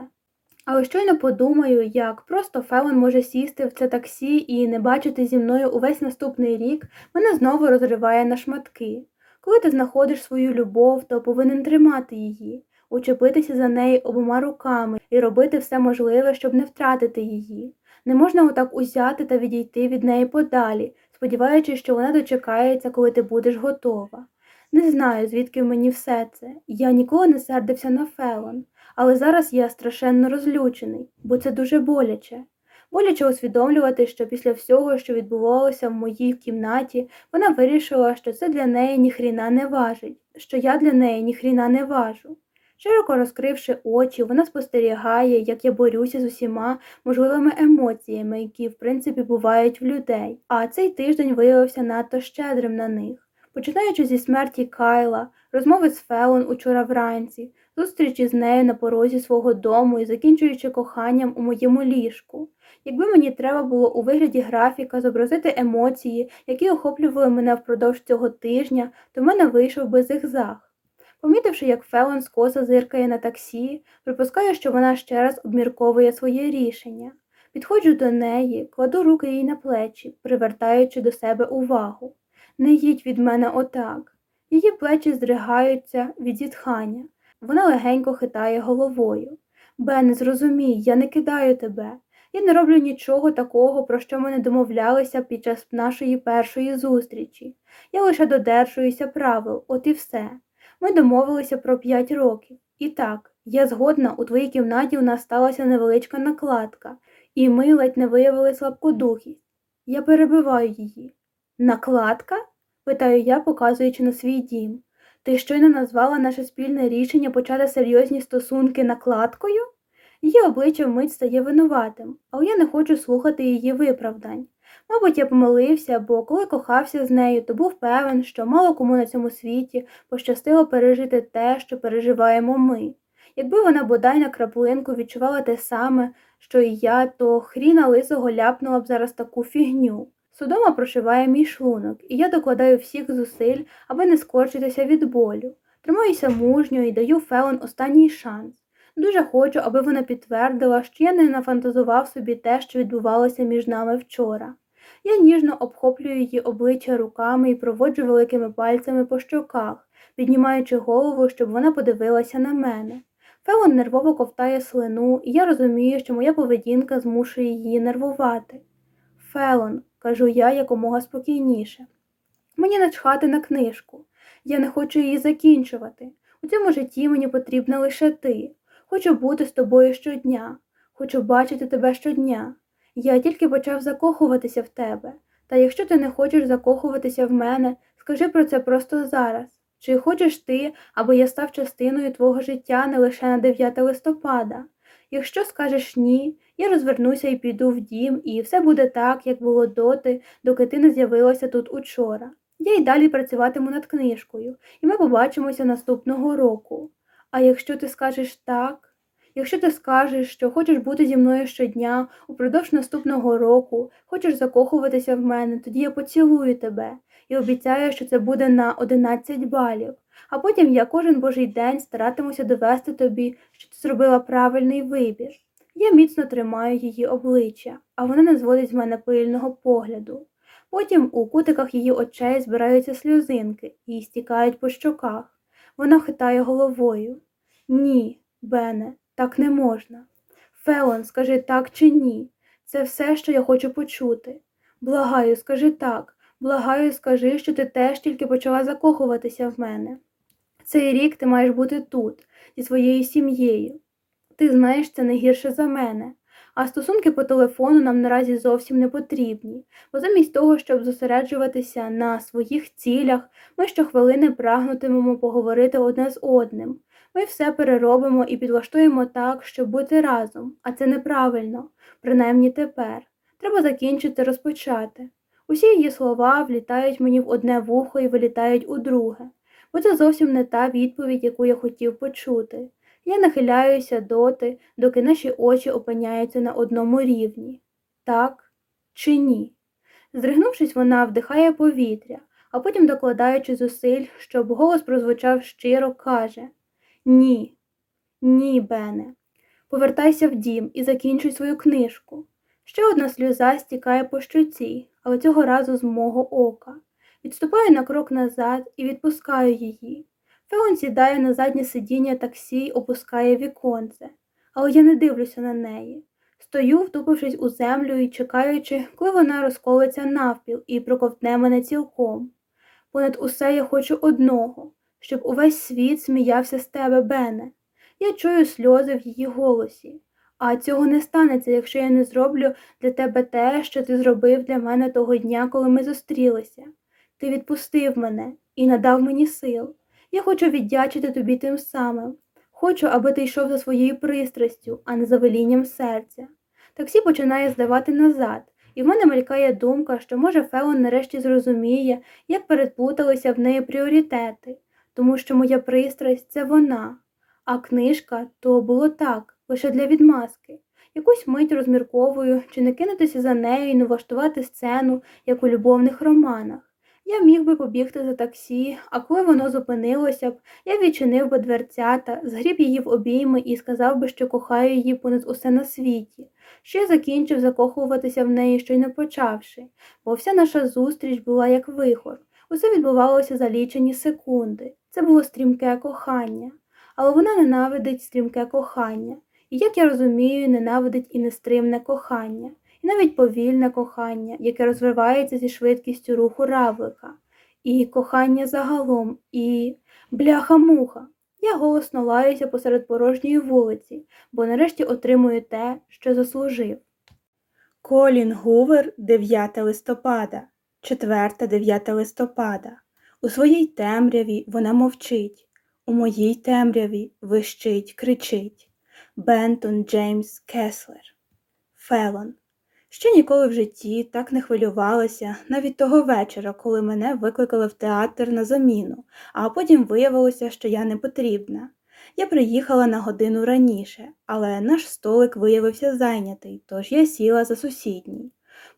Але щойно подумаю, як просто Фелон може сісти в це таксі і не бачити зі мною увесь наступний рік, мене знову розриває на шматки. Коли ти знаходиш свою любов, то повинен тримати її, учепитися за неї обома руками і робити все можливе, щоб не втратити її. Не можна отак узяти та відійти від неї подалі, сподіваючись, що вона дочекається, коли ти будеш готова. Не знаю, звідки в мені все це. Я ніколи не сердився на Фелон, але зараз я страшенно розлючений, бо це дуже боляче. Боляче усвідомлювати, що після всього, що відбувалося в моїй кімнаті, вона вирішила, що це для неї ніхріна не важить, що я для неї ніхріна не важу. Широко розкривши очі, вона спостерігає, як я борюся з усіма можливими емоціями, які, в принципі, бувають в людей, а цей тиждень виявився надто щедрим на них. Починаючи зі смерті Кайла, розмови з Фелон учора вранці, зустрічі з нею на порозі свого дому і закінчуючи коханням у моєму ліжку. Якби мені треба було у вигляді графіка зобразити емоції, які охоплювали мене впродовж цього тижня, то в мене вийшов би зигзаг. Помітивши, як Фелон скоса зиркає на таксі, припускаю, що вона ще раз обмірковує своє рішення. Підходжу до неї, кладу руки їй на плечі, привертаючи до себе увагу. Не їдь від мене отак. Її плечі здригаються від зітхання. Вона легенько хитає головою. Бене, зрозумій, я не кидаю тебе. Я не роблю нічого такого, про що ми не домовлялися під час нашої першої зустрічі. Я лише додержуюся правил, от і все. Ми домовилися про п'ять років. І так, я згодна, у твоїй кімнаті у нас сталася невеличка накладка, і ми ледь не виявили слабкодухість. Я перебиваю її. Накладка? питаю я, показуючи на свій дім. Ти щойно назвала наше спільне рішення почати серйозні стосунки накладкою? Її обличчя вмить стає винуватим, але я не хочу слухати її виправдань. Мабуть, я помилився, бо коли кохався з нею, то був певен, що мало кому на цьому світі пощастило пережити те, що переживаємо ми. Якби вона бодай на краплинку відчувала те саме, що і я, то хріна лисого ляпнула б зараз таку фігню. Судома прошиває мій шлунок, і я докладаю всіх зусиль, аби не скорчитися від болю. Тримаюся мужньо і даю Фелон останній шанс. Дуже хочу, аби вона підтвердила, що я не нафантазував собі те, що відбувалося між нами вчора. Я ніжно обхоплюю її обличчя руками і проводжу великими пальцями по щоках, піднімаючи голову, щоб вона подивилася на мене. Фелон нервово ковтає слину, і я розумію, що моя поведінка змушує її нервувати. Фелон, кажу я якомога спокійніше. Мені начхати на книжку. Я не хочу її закінчувати. У цьому житті мені потрібна лише ти. Хочу бути з тобою щодня, хочу бачити тебе щодня. Я тільки почав закохуватися в тебе, та якщо ти не хочеш закохуватися в мене, скажи про це просто зараз. Чи хочеш ти, аби я став частиною твого життя не лише на 9 листопада? Якщо скажеш ні, я розвернуся і піду в дім, і все буде так, як було доти, доки ти не з'явилася тут учора. Я й далі працюватиму над книжкою, і ми побачимося наступного року. А якщо ти скажеш так, якщо ти скажеш, що хочеш бути зі мною щодня, упродовж наступного року, хочеш закохуватися в мене, тоді я поцілую тебе і обіцяю, що це буде на 11 балів. А потім я кожен божий день старатимуся довести тобі, що ти зробила правильний вибір. Я міцно тримаю її обличчя, а вона не зводить з мене пильного погляду. Потім у кутиках її очей збираються сльозинки і стікають по щоках. Вона хитає головою. Ні, Бене, так не можна. Фелон, скажи так чи ні. Це все, що я хочу почути. Благаю, скажи так, благаю, скажи, що ти теж тільки почала закохуватися в мене. Цей рік ти маєш бути тут, зі своєю сім'єю. Ти знаєш це не гірше за мене, а стосунки по телефону нам наразі зовсім не потрібні, бо замість того, щоб зосереджуватися на своїх цілях, ми щохвилини прагнутимемо поговорити одне з одним. Ми все переробимо і підлаштуємо так, щоб бути разом, а це неправильно, принаймні тепер. Треба закінчити розпочати. Усі її слова влітають мені в одне вухо і вилітають у друге, бо це зовсім не та відповідь, яку я хотів почути. Я нахиляюся доти, доки наші очі опиняються на одному рівні. Так чи ні? Здригнувшись, вона вдихає повітря, а потім, докладаючи зусиль, щоб голос прозвучав щиро, каже Ні, ні, Бене. Повертайся в дім і закінчуй свою книжку. Ще одна сльоза стікає по щоці, але цього разу з мого ока. Відступаю на крок назад і відпускаю її. Феон сідає на заднє сидіння таксі й опускає віконце, але я не дивлюся на неї. Стою, втупившись у землю і чекаючи, коли вона розколиться навпіл і проковтне мене цілком. Понад усе я хочу одного, щоб увесь світ сміявся з тебе, Бене. Я чую сльози в її голосі. А цього не станеться, якщо я не зроблю для тебе те, що ти зробив для мене того дня, коли ми зустрілися. Ти відпустив мене і надав мені сил. Я хочу віддячити тобі тим самим. Хочу, аби ти йшов за своєю пристрастю, а не за велінням серця. Таксі починає здавати назад, і в мене мелькає думка, що може Феон нарешті зрозуміє, як переплуталися в неї пріоритети, тому що моя пристрасть це вона, а книжка то було так, лише для відмазки. Якусь мить розмірковую, чи не кинутися за нею і не влаштувати сцену, як у любовних романах. Я міг би побігти за таксі, а коли воно зупинилося б, я відчинив би дверцята, згріб її в обійми і сказав би, що кохаю її понад усе на світі, що я закінчив закохуватися в неї, щойно почавши, бо вся наша зустріч була як вихор. Усе відбувалося за лічені секунди. Це було стрімке кохання, але вона ненавидить стрімке кохання. І, як я розумію, ненавидить і нестримне кохання, і навіть повільне кохання, яке розвивається зі швидкістю руху равлика, і кохання загалом, і бляха-муха. Я голосно лаюся посеред порожньої вулиці, бо нарешті отримую те, що заслужив. Колін Гувер, 9 листопада, 4-9 листопада. У своїй темряві вона мовчить, у моїй темряві вищить, кричить. Бентон Джеймс Кеслер. Фелон. Ще ніколи в житті так не хвилювалася навіть того вечора, коли мене викликали в театр на заміну, а потім виявилося, що я не потрібна. Я приїхала на годину раніше, але наш столик виявився зайнятий, тож я сіла за сусідній.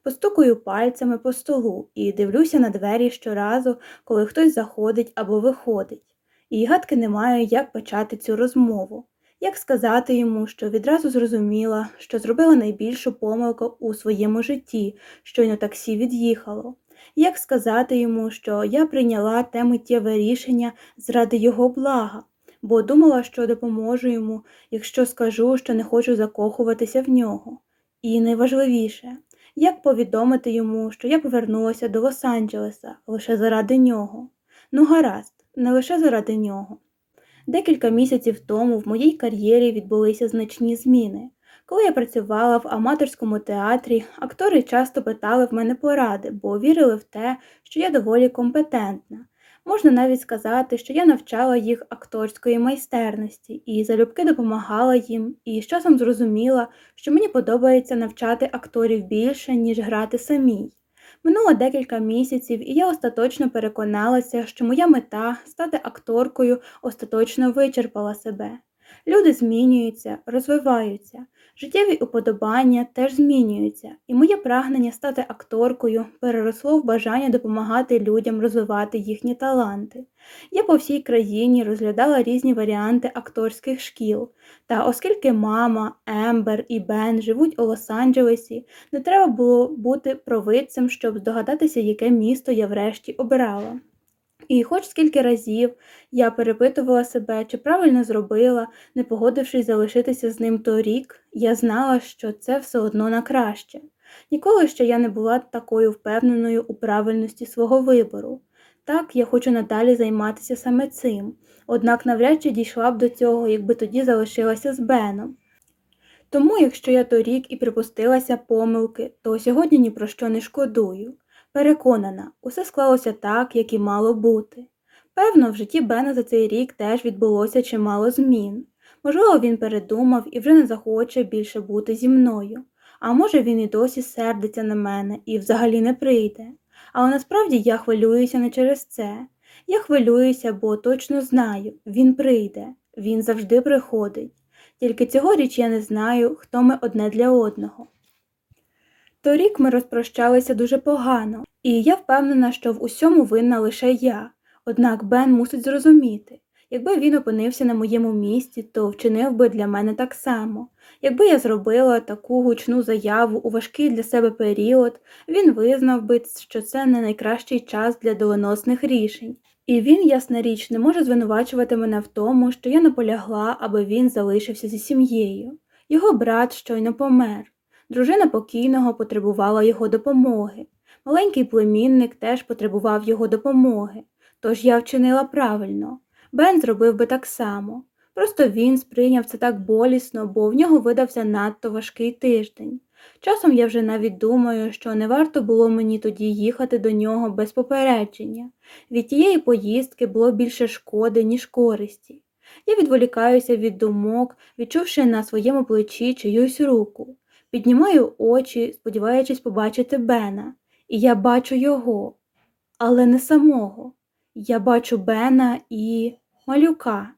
Постукую пальцями по столу і дивлюся на двері щоразу, коли хтось заходить або виходить, і гадки не маю, як почати цю розмову. Як сказати йому, що відразу зрозуміла, що зробила найбільшу помилку у своєму житті, щойно таксі від'їхало? Як сказати йому, що я прийняла те миттєве рішення заради його блага, бо думала, що допоможу йому, якщо скажу, що не хочу закохуватися в нього? І найважливіше, як повідомити йому, що я повернулася до Лос-Анджелеса лише заради нього? Ну, гаразд, не лише заради нього. Декілька місяців тому в моїй кар'єрі відбулися значні зміни. Коли я працювала в аматорському театрі, актори часто питали в мене поради, бо вірили в те, що я доволі компетентна. Можна навіть сказати, що я навчала їх акторської майстерності і залюбки допомагала їм, і з часом зрозуміла, що мені подобається навчати акторів більше, ніж грати самій. Минуло декілька місяців, і я остаточно переконалася, що моя мета стати акторкою остаточно вичерпала себе. Люди змінюються, розвиваються, життєві уподобання теж змінюються, і моє прагнення стати акторкою переросло в бажання допомагати людям розвивати їхні таланти. Я по всій країні розглядала різні варіанти акторських шкіл, та оскільки мама, Ембер і Бен живуть у Лос-Анджелесі, не треба було бути провидцем, щоб здогадатися, яке місто я врешті обирала. І хоч скільки разів я перепитувала себе, чи правильно зробила, не погодившись залишитися з ним торік, я знала, що це все одно на краще. Ніколи ще я не була такою впевненою у правильності свого вибору. Так, я хочу надалі займатися саме цим, однак навряд чи дійшла б до цього, якби тоді залишилася з Беном. Тому, якщо я торік і припустилася помилки, то сьогодні ні про що не шкодую. Переконана, усе склалося так, як і мало бути. Певно, в житті Бена за цей рік теж відбулося чимало змін. Можливо, він передумав і вже не захоче більше бути зі мною, а може він і досі сердиться на мене і взагалі не прийде. Але насправді я хвилююся не через це. Я хвилююся, бо точно знаю, він прийде, він завжди приходить. Тільки цьогоріч я не знаю, хто ми одне для одного. Торік ми розпрощалися дуже погано, і я впевнена, що в усьому винна лише я. Однак Бен мусить зрозуміти, якби він опинився на моєму місці, то вчинив би для мене так само. Якби я зробила таку гучну заяву у важкий для себе період, він визнав би, що це не найкращий час для доленосних рішень. І він, ясна річ, не може звинувачувати мене в тому, що я наполягла, аби він залишився зі сім'єю. Його брат щойно помер. Дружина покійного потребувала його допомоги. Маленький племінник теж потребував його допомоги, тож я вчинила правильно. Бен зробив би так само. Просто він сприйняв це так болісно, бо в нього видався надто важкий тиждень. Часом я вже навіть думаю, що не варто було мені тоді їхати до нього без попередження. Від тієї поїздки було більше шкоди, ніж користі. Я відволікаюся від думок, відчувши на своєму плечі чиюсь руку. Піднімаю очі, сподіваючись побачити Бена, і я бачу його, але не самого. Я бачу Бена і малюка.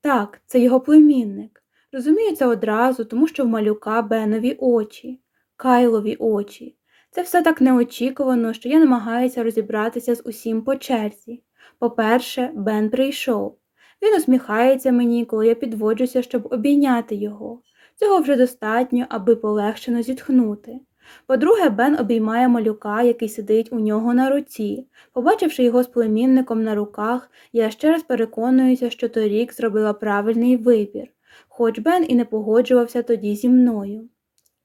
Так, це його племінник. Розумію це одразу, тому що в малюка Бенові очі, Кайлові очі. Це все так неочікувано, що я намагаюся розібратися з усім по черзі. По-перше, Бен прийшов. Він усміхається мені, коли я підводжуся, щоб обійняти його. Цього вже достатньо, аби полегшено зітхнути. По-друге, Бен обіймає малюка, який сидить у нього на руці. Побачивши його з племінником на руках, я ще раз переконуюся, що торік зробила правильний вибір, хоч Бен і не погоджувався тоді зі мною.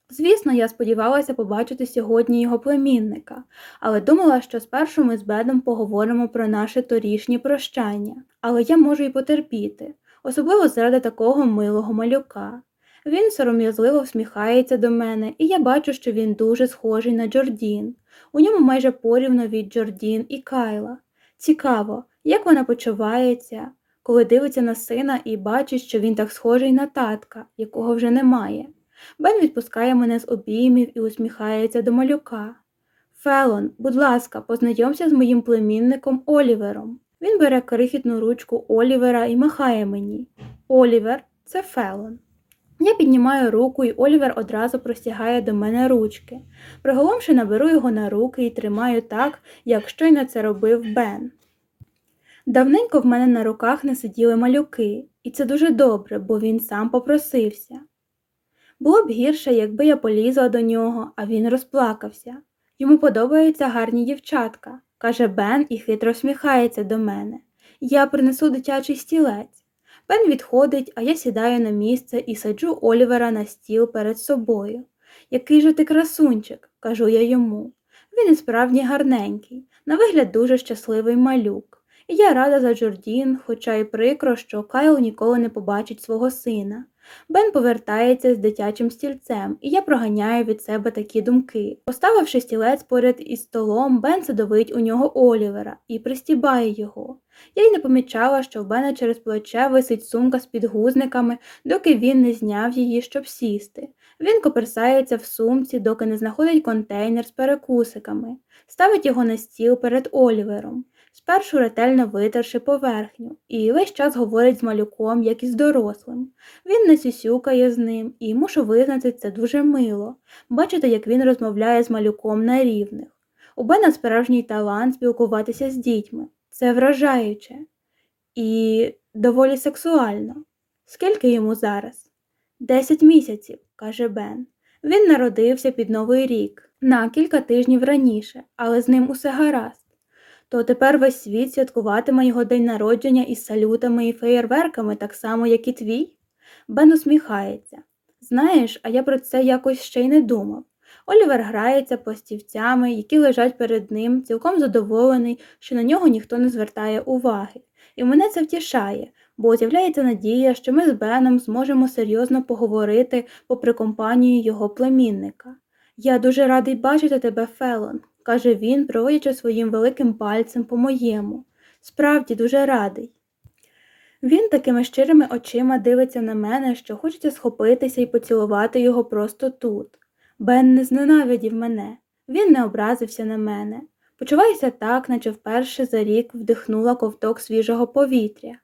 Звісно, я сподівалася побачити сьогодні його племінника, але думала, що спершу ми з Беном поговоримо про наше торішнє прощання, але я можу й потерпіти, особливо заради такого милого малюка. Він сором'язливо всміхається до мене, і я бачу, що він дуже схожий на Джордін. У ньому майже порівно від Джордін і Кайла. Цікаво, як вона почувається, коли дивиться на сина і бачить, що він так схожий на татка, якого вже немає. Бен відпускає мене з обіймів і усміхається до малюка. Фелон, будь ласка, познайомся з моїм племінником Олівером. Він бере крихітну ручку Олівера і махає мені. Олівер це Фелон. Я піднімаю руку, і Олівер одразу простягає до мене ручки. Приголомшена беру його на руки і тримаю так, як щойно це робив Бен. Давненько в мене на руках не сиділи малюки, і це дуже добре, бо він сам попросився. Було б гірше, якби я полізла до нього, а він розплакався. Йому подобаються гарні дівчатка, каже Бен і хитро всміхається до мене. Я принесу дитячий стілець. Бен відходить, а я сідаю на місце і саджу Олівера на стіл перед собою. Який же ти красунчик, кажу я йому. Він і справді гарненький, на вигляд дуже щасливий малюк. І я рада за Джордін, хоча й прикро, що Кайл ніколи не побачить свого сина. Бен повертається з дитячим стільцем, і я проганяю від себе такі думки. Поставивши стілець поряд із столом, Бен садовить у нього Олівера і пристібає його. Я й не помічала, що в Бена через плече висить сумка з підгузниками, доки він не зняв її, щоб сісти. Він коперсається в сумці, доки не знаходить контейнер з перекусиками, ставить його на стіл перед Олівером спершу ретельно витерши поверхню, і весь час говорить з малюком, як із дорослим. Він не сюсюкає з ним, і мушу визнати це дуже мило, бачити, як він розмовляє з малюком на рівних. У Бена справжній талант спілкуватися з дітьми. Це вражаюче і доволі сексуально. Скільки йому зараз? Десять місяців, каже Бен. Він народився під Новий рік, на кілька тижнів раніше, але з ним усе гаразд то тепер весь світ святкуватиме його день народження із салютами і феєрверками, так само, як і твій? Бен усміхається. Знаєш, а я про це якось ще й не думав. Олівер грається пластівцями, які лежать перед ним, цілком задоволений, що на нього ніхто не звертає уваги. І мене це втішає, бо з'являється надія, що ми з Беном зможемо серйозно поговорити попри компанію його племінника. Я дуже радий бачити тебе, Фелон, каже він, проводячи своїм великим пальцем по моєму. Справді дуже радий. Він такими щирими очима дивиться на мене, що хочеться схопитися і поцілувати його просто тут. Бен не зненавидів мене, він не образився на мене. Почуваюся так, наче вперше за рік вдихнула ковток свіжого повітря.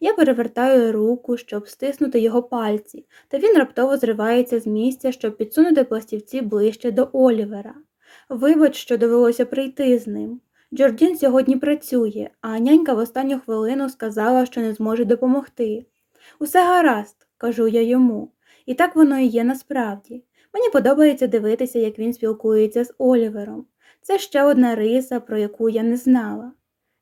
Я перевертаю руку, щоб стиснути його пальці, та він раптово зривається з місця, щоб підсунути пластівці ближче до Олівера. Вибач, що довелося прийти з ним. Джордін сьогодні працює, а нянька в останню хвилину сказала, що не зможе допомогти. Усе гаразд, кажу я йому, і так воно і є насправді. Мені подобається дивитися, як він спілкується з Олівером. Це ще одна риса, про яку я не знала.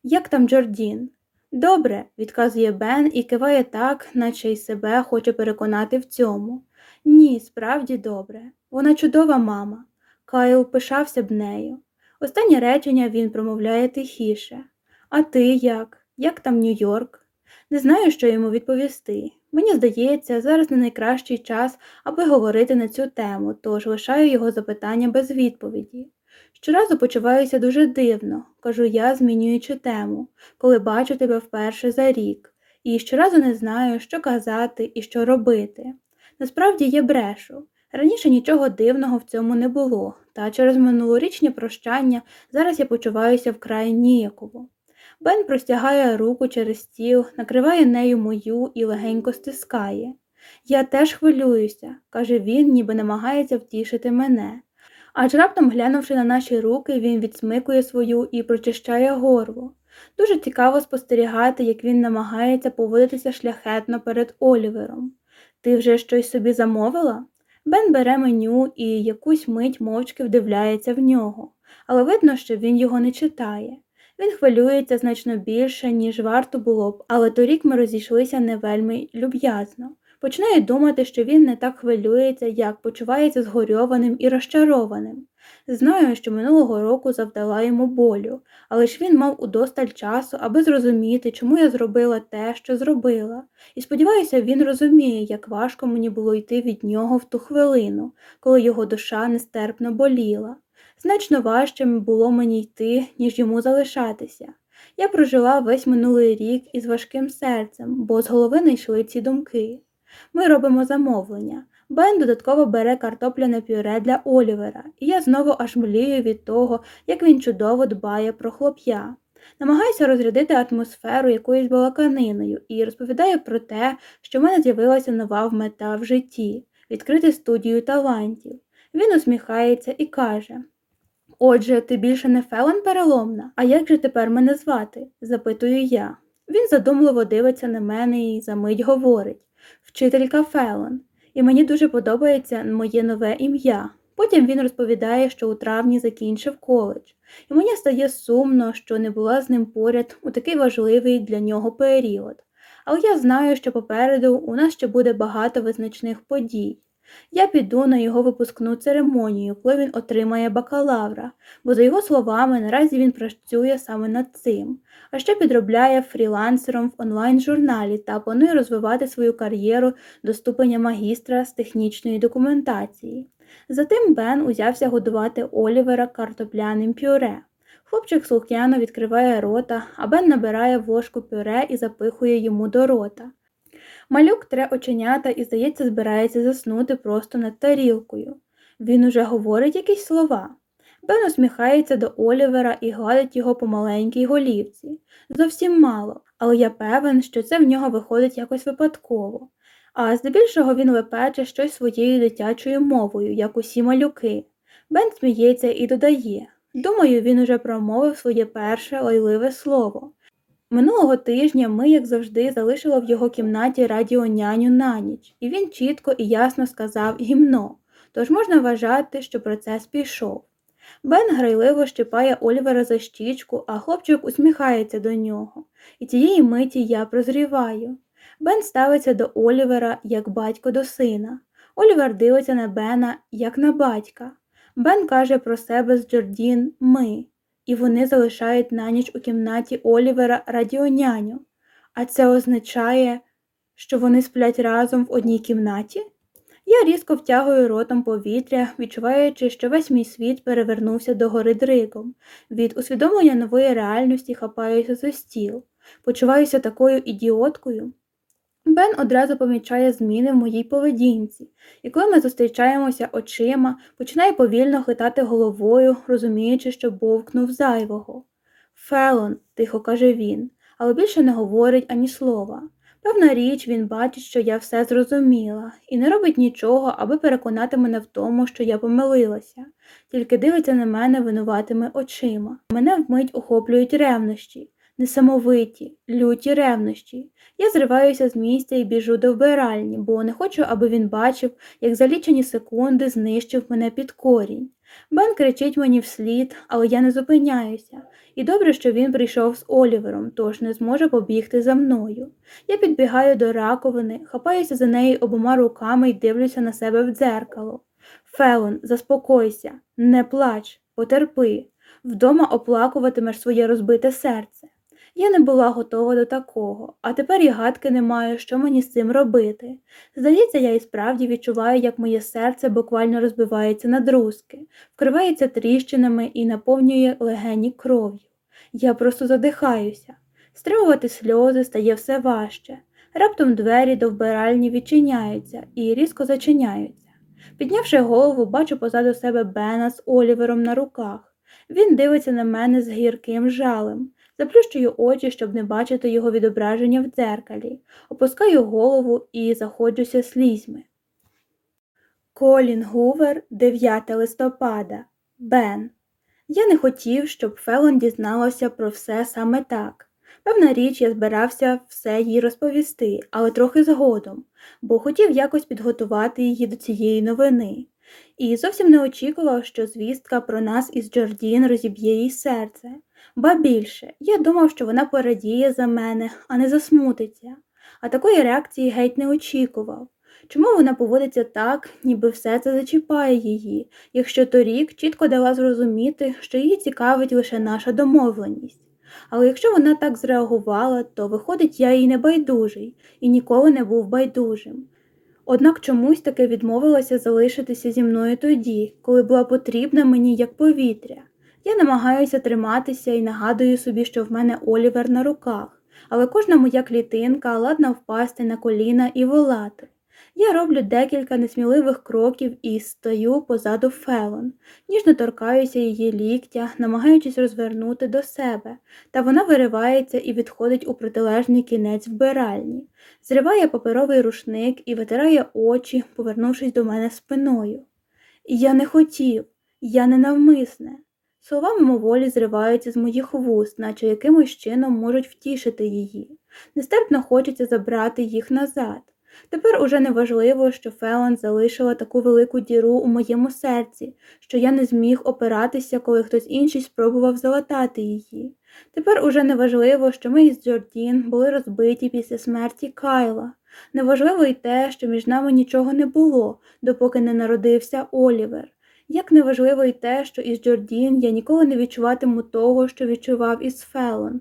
Як там Джордін? Добре, відказує Бен і киває так, наче й себе хоче переконати в цьому. Ні, справді добре. Вона чудова мама. Кайл пишався б нею. Останнє речення він промовляє тихіше. А ти як? Як там Нью-Йорк? Не знаю, що йому відповісти. Мені здається, зараз не найкращий час, аби говорити на цю тему, тож лишаю його запитання без відповіді. Щоразу почуваюся дуже дивно, кажу я, змінюючи тему, коли бачу тебе вперше за рік. і щоразу не знаю, що казати і що робити. Насправді я брешу. Раніше нічого дивного в цьому не було, та через минулорічні прощання зараз я почуваюся вкрай ніяково. Бен простягає руку через стіл, накриває нею мою і легенько стискає. Я теж хвилююся, каже він, ніби намагається втішити мене. Аж раптом, глянувши на наші руки, він відсмикує свою і прочищає горло. Дуже цікаво спостерігати, як він намагається поводитися шляхетно перед Олівером. Ти вже щось собі замовила? Бен бере меню і якусь мить мовчки вдивляється в нього, але видно, що він його не читає. Він хвилюється значно більше, ніж варто було б, але торік ми розійшлися не вельми люб'язно. Починаю думати, що він не так хвилюється, як почувається згорьованим і розчарованим. Знаю, що минулого року завдала йому болю, але ж він мав удосталь часу, аби зрозуміти, чому я зробила те, що зробила, і сподіваюся, він розуміє, як важко мені було йти від нього в ту хвилину, коли його душа нестерпно боліла. Значно важчим було мені йти, ніж йому залишатися. Я прожила весь минулий рік із важким серцем, бо з голови не йшли ці думки. Ми робимо замовлення. Бен додатково бере картопляне пюре для Олівера, і я знову аж млію від того, як він чудово дбає про хлоп'я. Намагаюся розрядити атмосферу якоюсь балаканиною і розповідаю про те, що в мене з'явилася нова мета в житті відкрити студію талантів. Він усміхається і каже Отже, ти більше не Фелон переломна, а як же тепер мене звати? запитую я. Він задумливо дивиться на мене і за мить говорить Вчителька Фелон і мені дуже подобається моє нове ім'я. Потім він розповідає, що у травні закінчив коледж, і мені стає сумно, що не була з ним поряд у такий важливий для нього період. Але я знаю, що попереду у нас ще буде багато визначних подій. Я піду на його випускну церемонію, коли він отримає бакалавра, бо, за його словами, наразі він працює саме над цим, а ще підробляє фрілансером в онлайн-журналі та планує розвивати свою кар'єру до ступеня магістра з технічної документації. Затим Бен узявся годувати Олівера картопляним пюре. Хлопчик слухняно відкриває рота, а Бен набирає вошку пюре і запихує йому до рота. Малюк тре оченята і, здається, збирається заснути просто над тарілкою. Він уже говорить якісь слова. Бен усміхається до Олівера і гладить його по маленькій голівці. Зовсім мало, але я певен, що це в нього виходить якось випадково. А здебільшого він лепече щось своєю дитячою мовою, як усі малюки. Бен сміється і додає Думаю, він уже промовив своє перше лайливе слово. Минулого тижня ми, як завжди, залишили в його кімнаті радіоняню на ніч, і він чітко і ясно сказав гімно, тож можна вважати, що процес пішов. Бен грайливо щипає Олівера за щічку, а хлопчик усміхається до нього, і цієї миті я прозріваю. Бен ставиться до Олівера як батько до сина. Олівер дивиться на Бена як на батька. Бен каже про себе з Джордін ми і вони залишають на ніч у кімнаті Олівера радіоняню, а це означає, що вони сплять разом в одній кімнаті? Я різко втягую ротом повітря, відчуваючи, що весь мій світ перевернувся до гори дригом. Від усвідомлення нової реальності хапаюся за стіл, почуваюся такою ідіоткою. Бен одразу помічає зміни в моїй поведінці, і коли ми зустрічаємося очима, починає повільно хитати головою, розуміючи, що бовкнув зайвого. Фелон, тихо каже він, але більше не говорить ані слова. Певна річ, він бачить, що я все зрозуміла, і не робить нічого, аби переконати мене в тому, що я помилилася, тільки дивиться на мене винуватими очима. Мене вмить охоплюють ревнощі несамовиті, люті ревнощі. Я зриваюся з місця і біжу до вбиральні, бо не хочу, аби він бачив, як за лічені секунди знищив мене під корінь. Бен кричить мені вслід, але я не зупиняюся, і добре, що він прийшов з Олівером, тож не зможе побігти за мною. Я підбігаю до раковини, хапаюся за неї обома руками і дивлюся на себе в дзеркало. Фелон, заспокойся, не плач, потерпи. Вдома оплакуватимеш своє розбите серце. Я не була готова до такого, а тепер і гадки не маю, що мені з цим робити. Здається, я і справді відчуваю, як моє серце буквально розбивається на друзки, вкривається тріщинами і наповнює легені кров'ю. Я просто задихаюся. Стримувати сльози стає все важче. Раптом двері до вбиральні відчиняються і різко зачиняються. Піднявши голову, бачу позаду себе Бена з Олівером на руках. Він дивиться на мене з гірким жалем. Заплющую очі, щоб не бачити його відображення в дзеркалі, опускаю голову і заходжуся слізьми. Колін Гувер, 9 листопада. Бен. Я не хотів, щоб Фелон дізналася про все саме так. Певна річ, я збирався все їй розповісти, але трохи згодом, бо хотів якось підготувати її до цієї новини. І зовсім не очікував, що звістка про нас із Джордін розіб'є їй серце. Ба більше, я думав, що вона порадіє за мене, а не засмутиться. А такої реакції геть не очікував. Чому вона поводиться так, ніби все це зачіпає її, якщо торік чітко дала зрозуміти, що її цікавить лише наша домовленість. Але якщо вона так зреагувала, то виходить, я їй не байдужий і ніколи не був байдужим. Однак чомусь таки відмовилася залишитися зі мною тоді, коли була потрібна мені як повітря. Я намагаюся триматися і нагадую собі, що в мене Олівер на руках, але кожна моя клітинка ладна впасти на коліна і волати. Я роблю декілька несміливих кроків і стою позаду Фелон, ніжно торкаюся її ліктя, намагаючись розвернути до себе, та вона виривається і відходить у протилежний кінець вбиральні, зриває паперовий рушник і витирає очі, повернувшись до мене спиною. Я не хотів, я ненавмисне. Слова мимоволі зриваються з моїх вуст, наче якимось чином можуть втішити її. Нестерпно хочеться забрати їх назад. Тепер уже не важливо, що Фелон залишила таку велику діру у моєму серці, що я не зміг опиратися, коли хтось інший спробував залатати її. Тепер уже не важливо, що ми із Джордін були розбиті після смерті Кайла. Неважливо й те, що між нами нічого не було, допоки не народився Олівер. Як неважливо й те, що із Джордін я ніколи не відчуватиму того, що відчував із Фелон.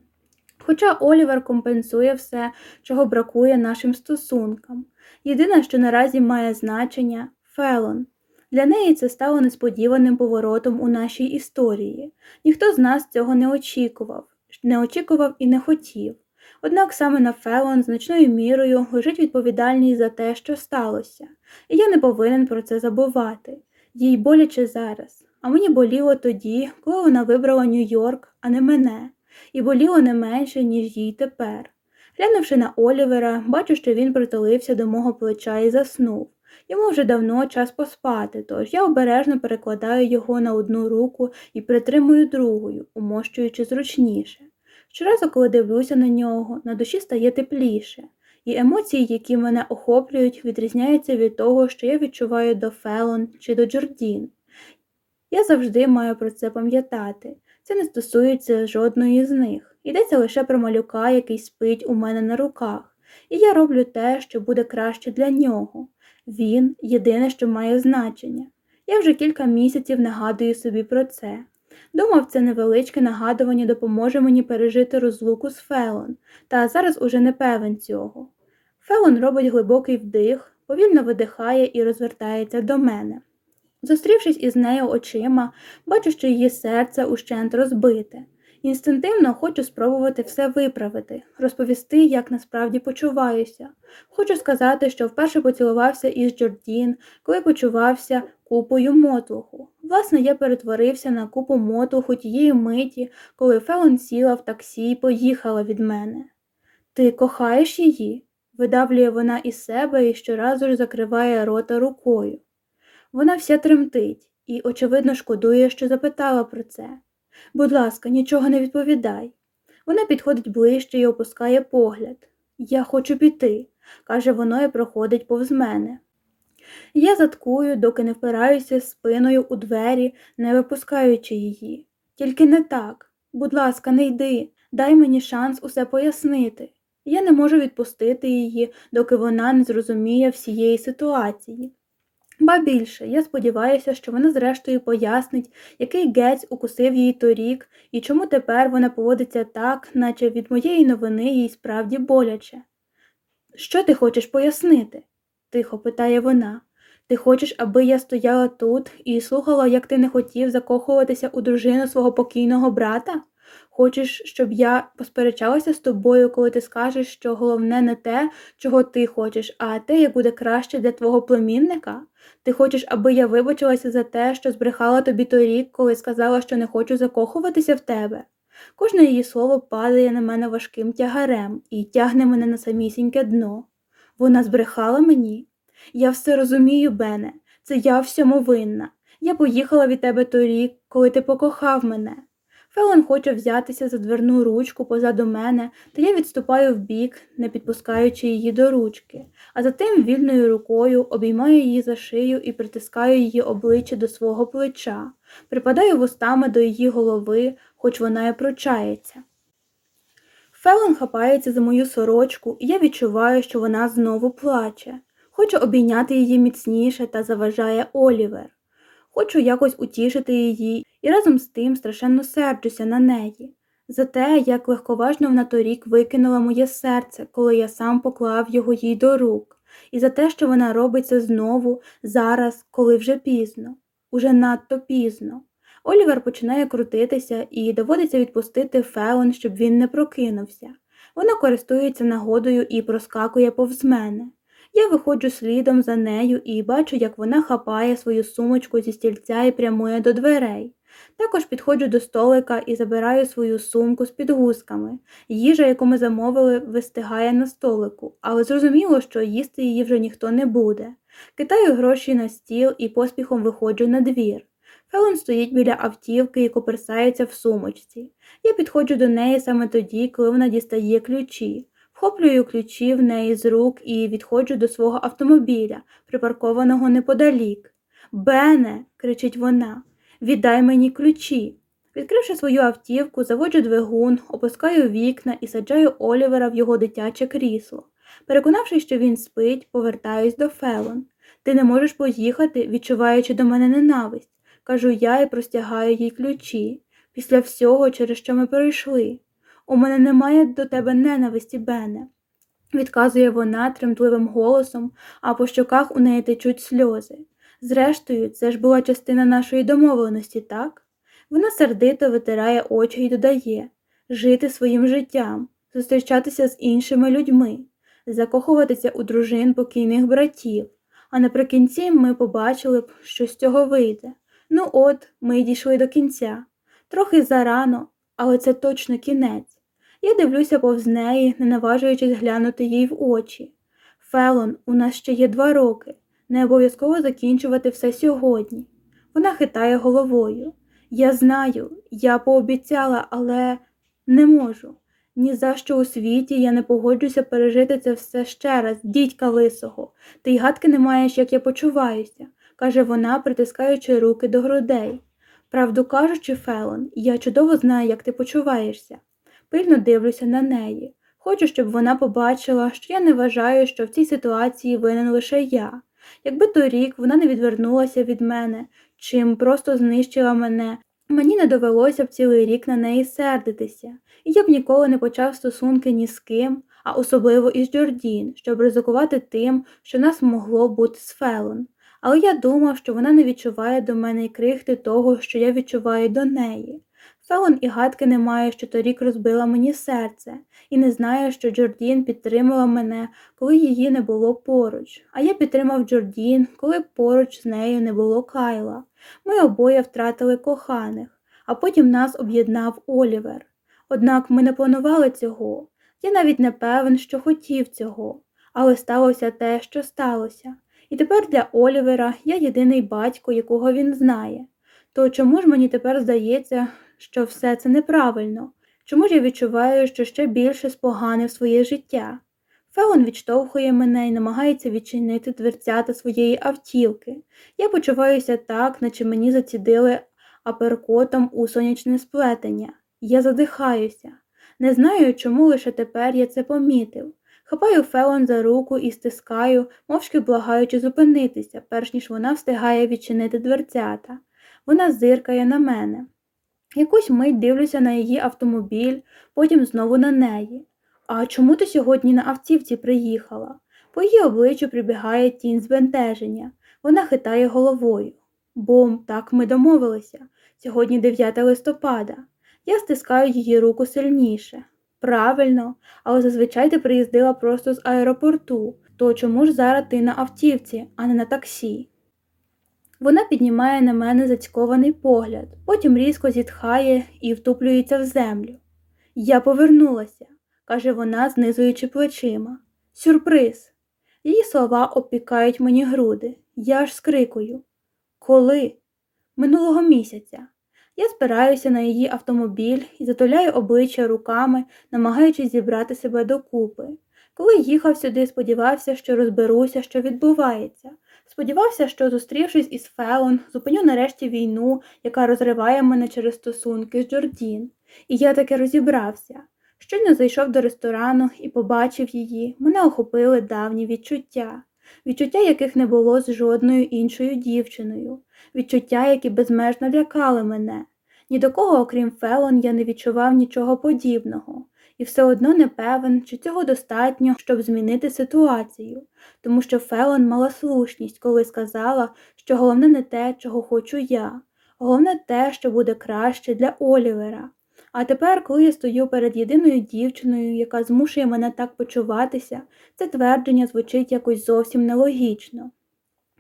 Хоча Олівер компенсує все, чого бракує нашим стосункам. Єдине, що наразі має значення Фелон. Для неї це стало несподіваним поворотом у нашій історії. Ніхто з нас цього не очікував, не очікував і не хотів. Однак саме на Фелон значною мірою лежить відповідальність за те, що сталося, і я не повинен про це забувати. Їй боляче зараз, а мені боліло тоді, коли вона вибрала Нью-Йорк, а не мене і боліло не менше, ніж їй тепер. Глянувши на Олівера, бачу, що він притулився до мого плеча і заснув. Йому вже давно час поспати, тож я обережно перекладаю його на одну руку і притримую другою, умощуючи зручніше. Щоразу, коли дивлюся на нього, на душі стає тепліше, і емоції, які мене охоплюють, відрізняються від того, що я відчуваю до Фелон чи до Джордін. Я завжди маю про це пам'ятати. Це не стосується жодної з них. Йдеться лише про малюка, який спить у мене на руках, і я роблю те, що буде краще для нього. Він єдине, що має значення. Я вже кілька місяців нагадую собі про це. Думав, це невеличке нагадування допоможе мені пережити розлуку з Фелон, та зараз уже не певен цього. Фелон робить глибокий вдих, повільно видихає і розвертається до мене. Зустрівшись із нею очима, бачу, що її серце ущент розбите. Інстинктивно хочу спробувати все виправити, розповісти, як насправді почуваюся. Хочу сказати, що вперше поцілувався із Джордін, коли почувався купою мотлуху. Власне, я перетворився на купу мотлуху тієї миті, коли Фелон сіла в таксі і поїхала від мене. Ти кохаєш її? видавлює вона із себе і щоразу ж закриває рота рукою. Вона вся тремтить і, очевидно, шкодує, що запитала про це. Будь ласка, нічого не відповідай. Вона підходить ближче і опускає погляд. Я хочу піти, каже воно і проходить повз мене. Я заткую, доки не впираюся спиною у двері, не випускаючи її. Тільки не так. Будь ласка, не йди, дай мені шанс усе пояснити. Я не можу відпустити її, доки вона не зрозуміє всієї ситуації. Ба більше, я сподіваюся, що вона зрештою пояснить, який гець укусив її торік і чому тепер вона поводиться так, наче від моєї новини їй справді боляче. Що ти хочеш пояснити? Тихо питає вона. Ти хочеш, аби я стояла тут і слухала, як ти не хотів закохуватися у дружину свого покійного брата? Хочеш, щоб я посперечалася з тобою, коли ти скажеш, що головне не те, чого ти хочеш, а те, як буде краще для твого племінника? Ти хочеш, аби я вибачилася за те, що збрехала тобі торік, коли сказала, що не хочу закохуватися в тебе? Кожне її слово падає на мене важким тягарем і тягне мене на самісіньке дно. Вона збрехала мені? Я все розумію, Бене, це я всьому винна. Я поїхала від тебе торік, коли ти покохав мене. Фелон хоче взятися за дверну ручку позаду мене, та я відступаю вбік, не підпускаючи її до ручки, а затим вільною рукою обіймаю її за шию і притискаю її обличчя до свого плеча, припадаю вустами до її голови, хоч вона і пручається. Фелон хапається за мою сорочку, і я відчуваю, що вона знову плаче. Хочу обійняти її міцніше та заважає Олівер. Хочу якось утішити її і разом з тим страшенно серджуся на неї. За те, як легковажно вона торік викинула моє серце, коли я сам поклав його їй до рук, і за те, що вона робить це знову, зараз, коли вже пізно, уже надто пізно. Олівер починає крутитися і доводиться відпустити Фелон, щоб він не прокинувся. Вона користується нагодою і проскакує повз мене. Я виходжу слідом за нею і бачу, як вона хапає свою сумочку зі стільця і прямує до дверей. Також підходжу до столика і забираю свою сумку з підгузками. Їжа, яку ми замовили, вистигає на столику, але зрозуміло, що їсти її вже ніхто не буде. Китаю гроші на стіл і поспіхом виходжу на двір. Фелон стоїть біля автівки і коперсається в сумочці. Я підходжу до неї саме тоді, коли вона дістає ключі. Вхоплюю ключі в неї з рук і відходжу до свого автомобіля, припаркованого неподалік. Бене, кричить вона, віддай мені ключі. Відкривши свою автівку, заводжу двигун, опускаю вікна і саджаю Олівера в його дитяче крісло. Переконавшись, що він спить, повертаюсь до Фелон. Ти не можеш поїхати, відчуваючи до мене ненависть, кажу я і простягаю їй ключі. Після всього, через що ми перейшли. У мене немає до тебе ненависті, Бене, відказує вона тремтливим голосом, а по щоках у неї течуть сльози. Зрештою, це ж була частина нашої домовленості, так? Вона сердито витирає очі і додає жити своїм життям, зустрічатися з іншими людьми, закохуватися у дружин покійних братів, а наприкінці ми побачили б, що з цього вийде. Ну от, ми й дійшли до кінця. Трохи зарано, але це точно кінець. Я дивлюся повз неї, не наважуючись глянути їй в очі. Фелон, у нас ще є два роки, не обов'язково закінчувати все сьогодні. Вона хитає головою. Я знаю, я пообіцяла, але не можу. Ні за що у світі я не погоджуся пережити це все ще раз, дідька лисого. Ти й гадки не маєш, як я почуваюся, каже вона, притискаючи руки до грудей. Правду кажучи, Фелон, я чудово знаю, як ти почуваєшся. Пильно дивлюся на неї. Хочу, щоб вона побачила, що я не вважаю, що в цій ситуації винен лише я. Якби торік вона не відвернулася від мене, чим просто знищила мене, мені не довелося б цілий рік на неї сердитися, і я б ніколи не почав стосунки ні з ким, а особливо із Джордін, щоб ризикувати тим, що нас могло бути з Фелон. Але я думав, що вона не відчуває до мене й крихти того, що я відчуваю до неї. Фелон і гадки не має, що торік розбила мені серце, і не знає, що Джордін підтримала мене, коли її не було поруч, а я підтримав Джордін, коли поруч з нею не було Кайла. Ми обоє втратили коханих, а потім нас об'єднав Олівер. Однак ми не планували цього. Я навіть не певен, що хотів цього, але сталося те, що сталося. І тепер для Олівера я єдиний батько, якого він знає. То чому ж мені тепер здається, що все це неправильно? Чому ж я відчуваю, що ще більше споганив своє життя? Фелон відштовхує мене і намагається відчинити дверцята своєї автівки. Я почуваюся так, наче мені зацідили аперкотом у сонячне сплетення. Я задихаюся. Не знаю, чому лише тепер я це помітив. Хапаю Фелон за руку і стискаю, мовчки благаючи зупинитися, перш ніж вона встигає відчинити дверцята. Вона зиркає на мене. Якусь мить дивлюся на її автомобіль, потім знову на неї. А чому ти сьогодні на автівці приїхала? По її обличчю прибігає тінь збентеження. Вона хитає головою. Бом, так ми домовилися. Сьогодні 9 листопада. Я стискаю її руку сильніше. Правильно, але зазвичай ти приїздила просто з аеропорту, то чому ж зараз ти на автівці, а не на таксі? Вона піднімає на мене зацькований погляд, потім різко зітхає і втуплюється в землю. Я повернулася, каже вона, знизуючи плечима. Сюрприз. Її слова опікають мені груди. Я аж скрикую. Коли? Минулого місяця. Я спираюся на її автомобіль і затуляю обличчя руками, намагаючись зібрати себе докупи. Коли їхав сюди, сподівався, що розберуся, що відбувається. Сподівався, що, зустрівшись із Фелон, зупиню нарешті війну, яка розриває мене через стосунки з Джордін. І я таки розібрався. Щойно зайшов до ресторану і побачив її, мене охопили давні відчуття, відчуття, яких не було з жодною іншою дівчиною, відчуття, які безмежно лякали мене. Ні до кого, окрім Фелон, я не відчував нічого подібного, і все одно не певен, чи цього достатньо, щоб змінити ситуацію, тому що Фелон мала слушність, коли сказала, що головне не те, чого хочу я, головне те, що буде краще для Олівера. А тепер, коли я стою перед єдиною дівчиною, яка змушує мене так почуватися, це твердження звучить якось зовсім нелогічно.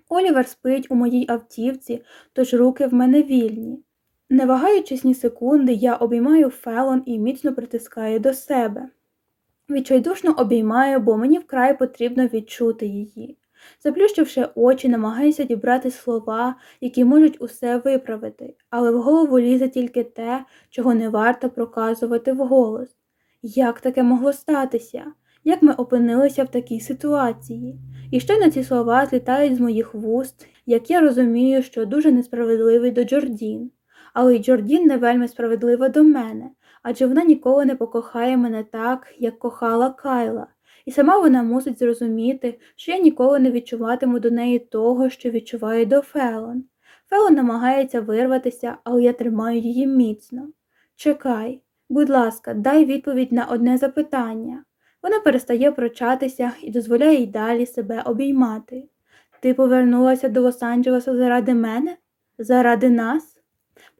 Олівер спить у моїй автівці, тож руки в мене вільні. Не вагаючись ні секунди, я обіймаю Фелон і міцно притискаю до себе. Відчайдушно обіймаю, бо мені вкрай потрібно відчути її. Заплющивши очі, намагаюся дібрати слова, які можуть усе виправити, але в голову лізе тільки те, чого не варто проказувати вголос. Як таке могло статися? Як ми опинилися в такій ситуації? І щойно ці слова злітають з моїх вуст, як я розумію, що дуже несправедливий до Джордін. Але й Джордін не вельми справедлива до мене, адже вона ніколи не покохає мене так, як кохала Кайла і сама вона мусить зрозуміти, що я ніколи не відчуватиму до неї того, що відчуваю до Фелон. Фелон намагається вирватися, але я тримаю її міцно. Чекай, будь ласка, дай відповідь на одне запитання. Вона перестає прочатися і дозволяє й далі себе обіймати. Ти повернулася до Лос-Анджелеса заради мене? Заради нас?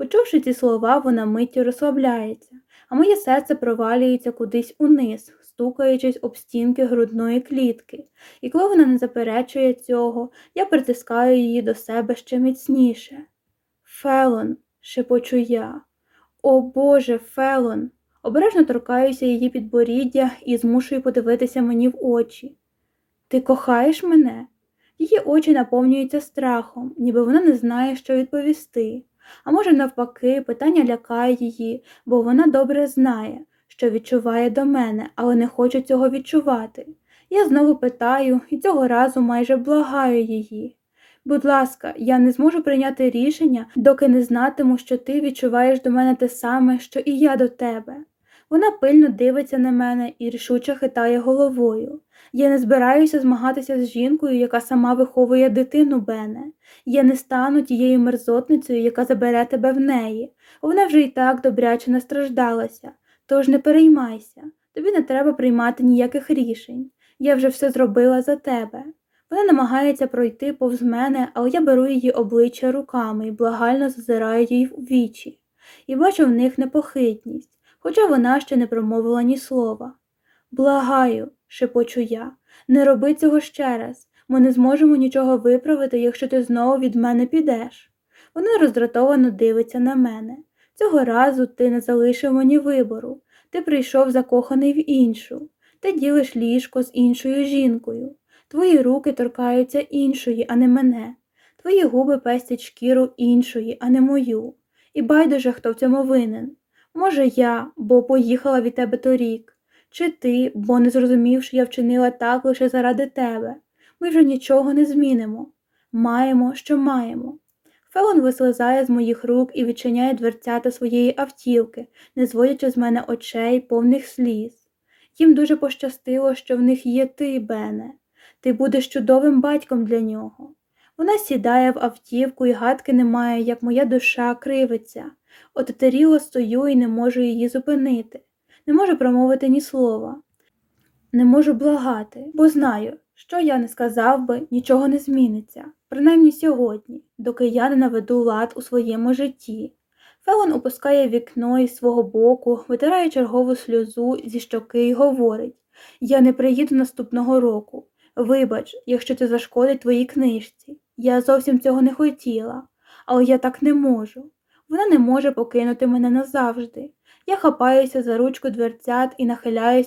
Почувши ці слова, вона миттю розслабляється, а моє серце провалюється кудись униз, стукаючись об стінки грудної клітки, і коли вона не заперечує цього, я притискаю її до себе ще міцніше. Фелон, шепочу я. О Боже, Фелон. Обережно торкаюся її підборіддя і змушую подивитися мені в очі. Ти кохаєш мене? Її очі наповнюються страхом, ніби вона не знає, що відповісти. А може, навпаки, питання лякає її, бо вона добре знає, що відчуває до мене, але не хоче цього відчувати. Я знову питаю і цього разу майже благаю її. Будь ласка, я не зможу прийняти рішення, доки не знатиму, що ти відчуваєш до мене те саме, що і я до тебе. Вона пильно дивиться на мене і рішуче хитає головою. Я не збираюся змагатися з жінкою, яка сама виховує дитину Бене. Я не стану тією мерзотницею, яка забере тебе в неї. Вона вже і так добряче настраждалася. Тож не переймайся, тобі не треба приймати ніяких рішень. Я вже все зробила за тебе. Вона намагається пройти повз мене, але я беру її обличчя руками і благально зазираю їй в вічі, і бачу в них непохитність, хоча вона ще не промовила ні слова. Благаю, шепочу я, не роби цього ще раз. Ми не зможемо нічого виправити, якщо ти знову від мене підеш. Вона роздратовано дивиться на мене. Цього разу ти не залишив мені вибору, ти прийшов закоханий в іншу, ти ділиш ліжко з іншою жінкою, твої руки торкаються іншої, а не мене, твої губи пестять шкіру іншої, а не мою. І байдуже, хто в цьому винен. Може, я, бо поїхала від тебе торік, чи ти, бо не зрозумів, що я вчинила так лише заради тебе. Ми вже нічого не змінимо. Маємо, що маємо. Фелон вислизає з моїх рук і відчиняє дверцята своєї автівки, не зводячи з мене очей, повних сліз. Їм дуже пощастило, що в них є ти, Бене. Ти будеш чудовим батьком для нього. Вона сідає в автівку і гадки немає, як моя душа кривиться. Отетеріло стою і не можу її зупинити, не можу промовити ні слова, не можу благати, бо знаю, що я не сказав би, нічого не зміниться, принаймні сьогодні, доки я не наведу лад у своєму житті. Фелон опускає вікно із свого боку, витирає чергову сльозу зі щоки і говорить Я не приїду наступного року. Вибач, якщо це зашкодить твоїй книжці. Я зовсім цього не хотіла, але я так не можу. Вона не може покинути мене назавжди. Я хапаюся за ручку дверцят і нахиляюся.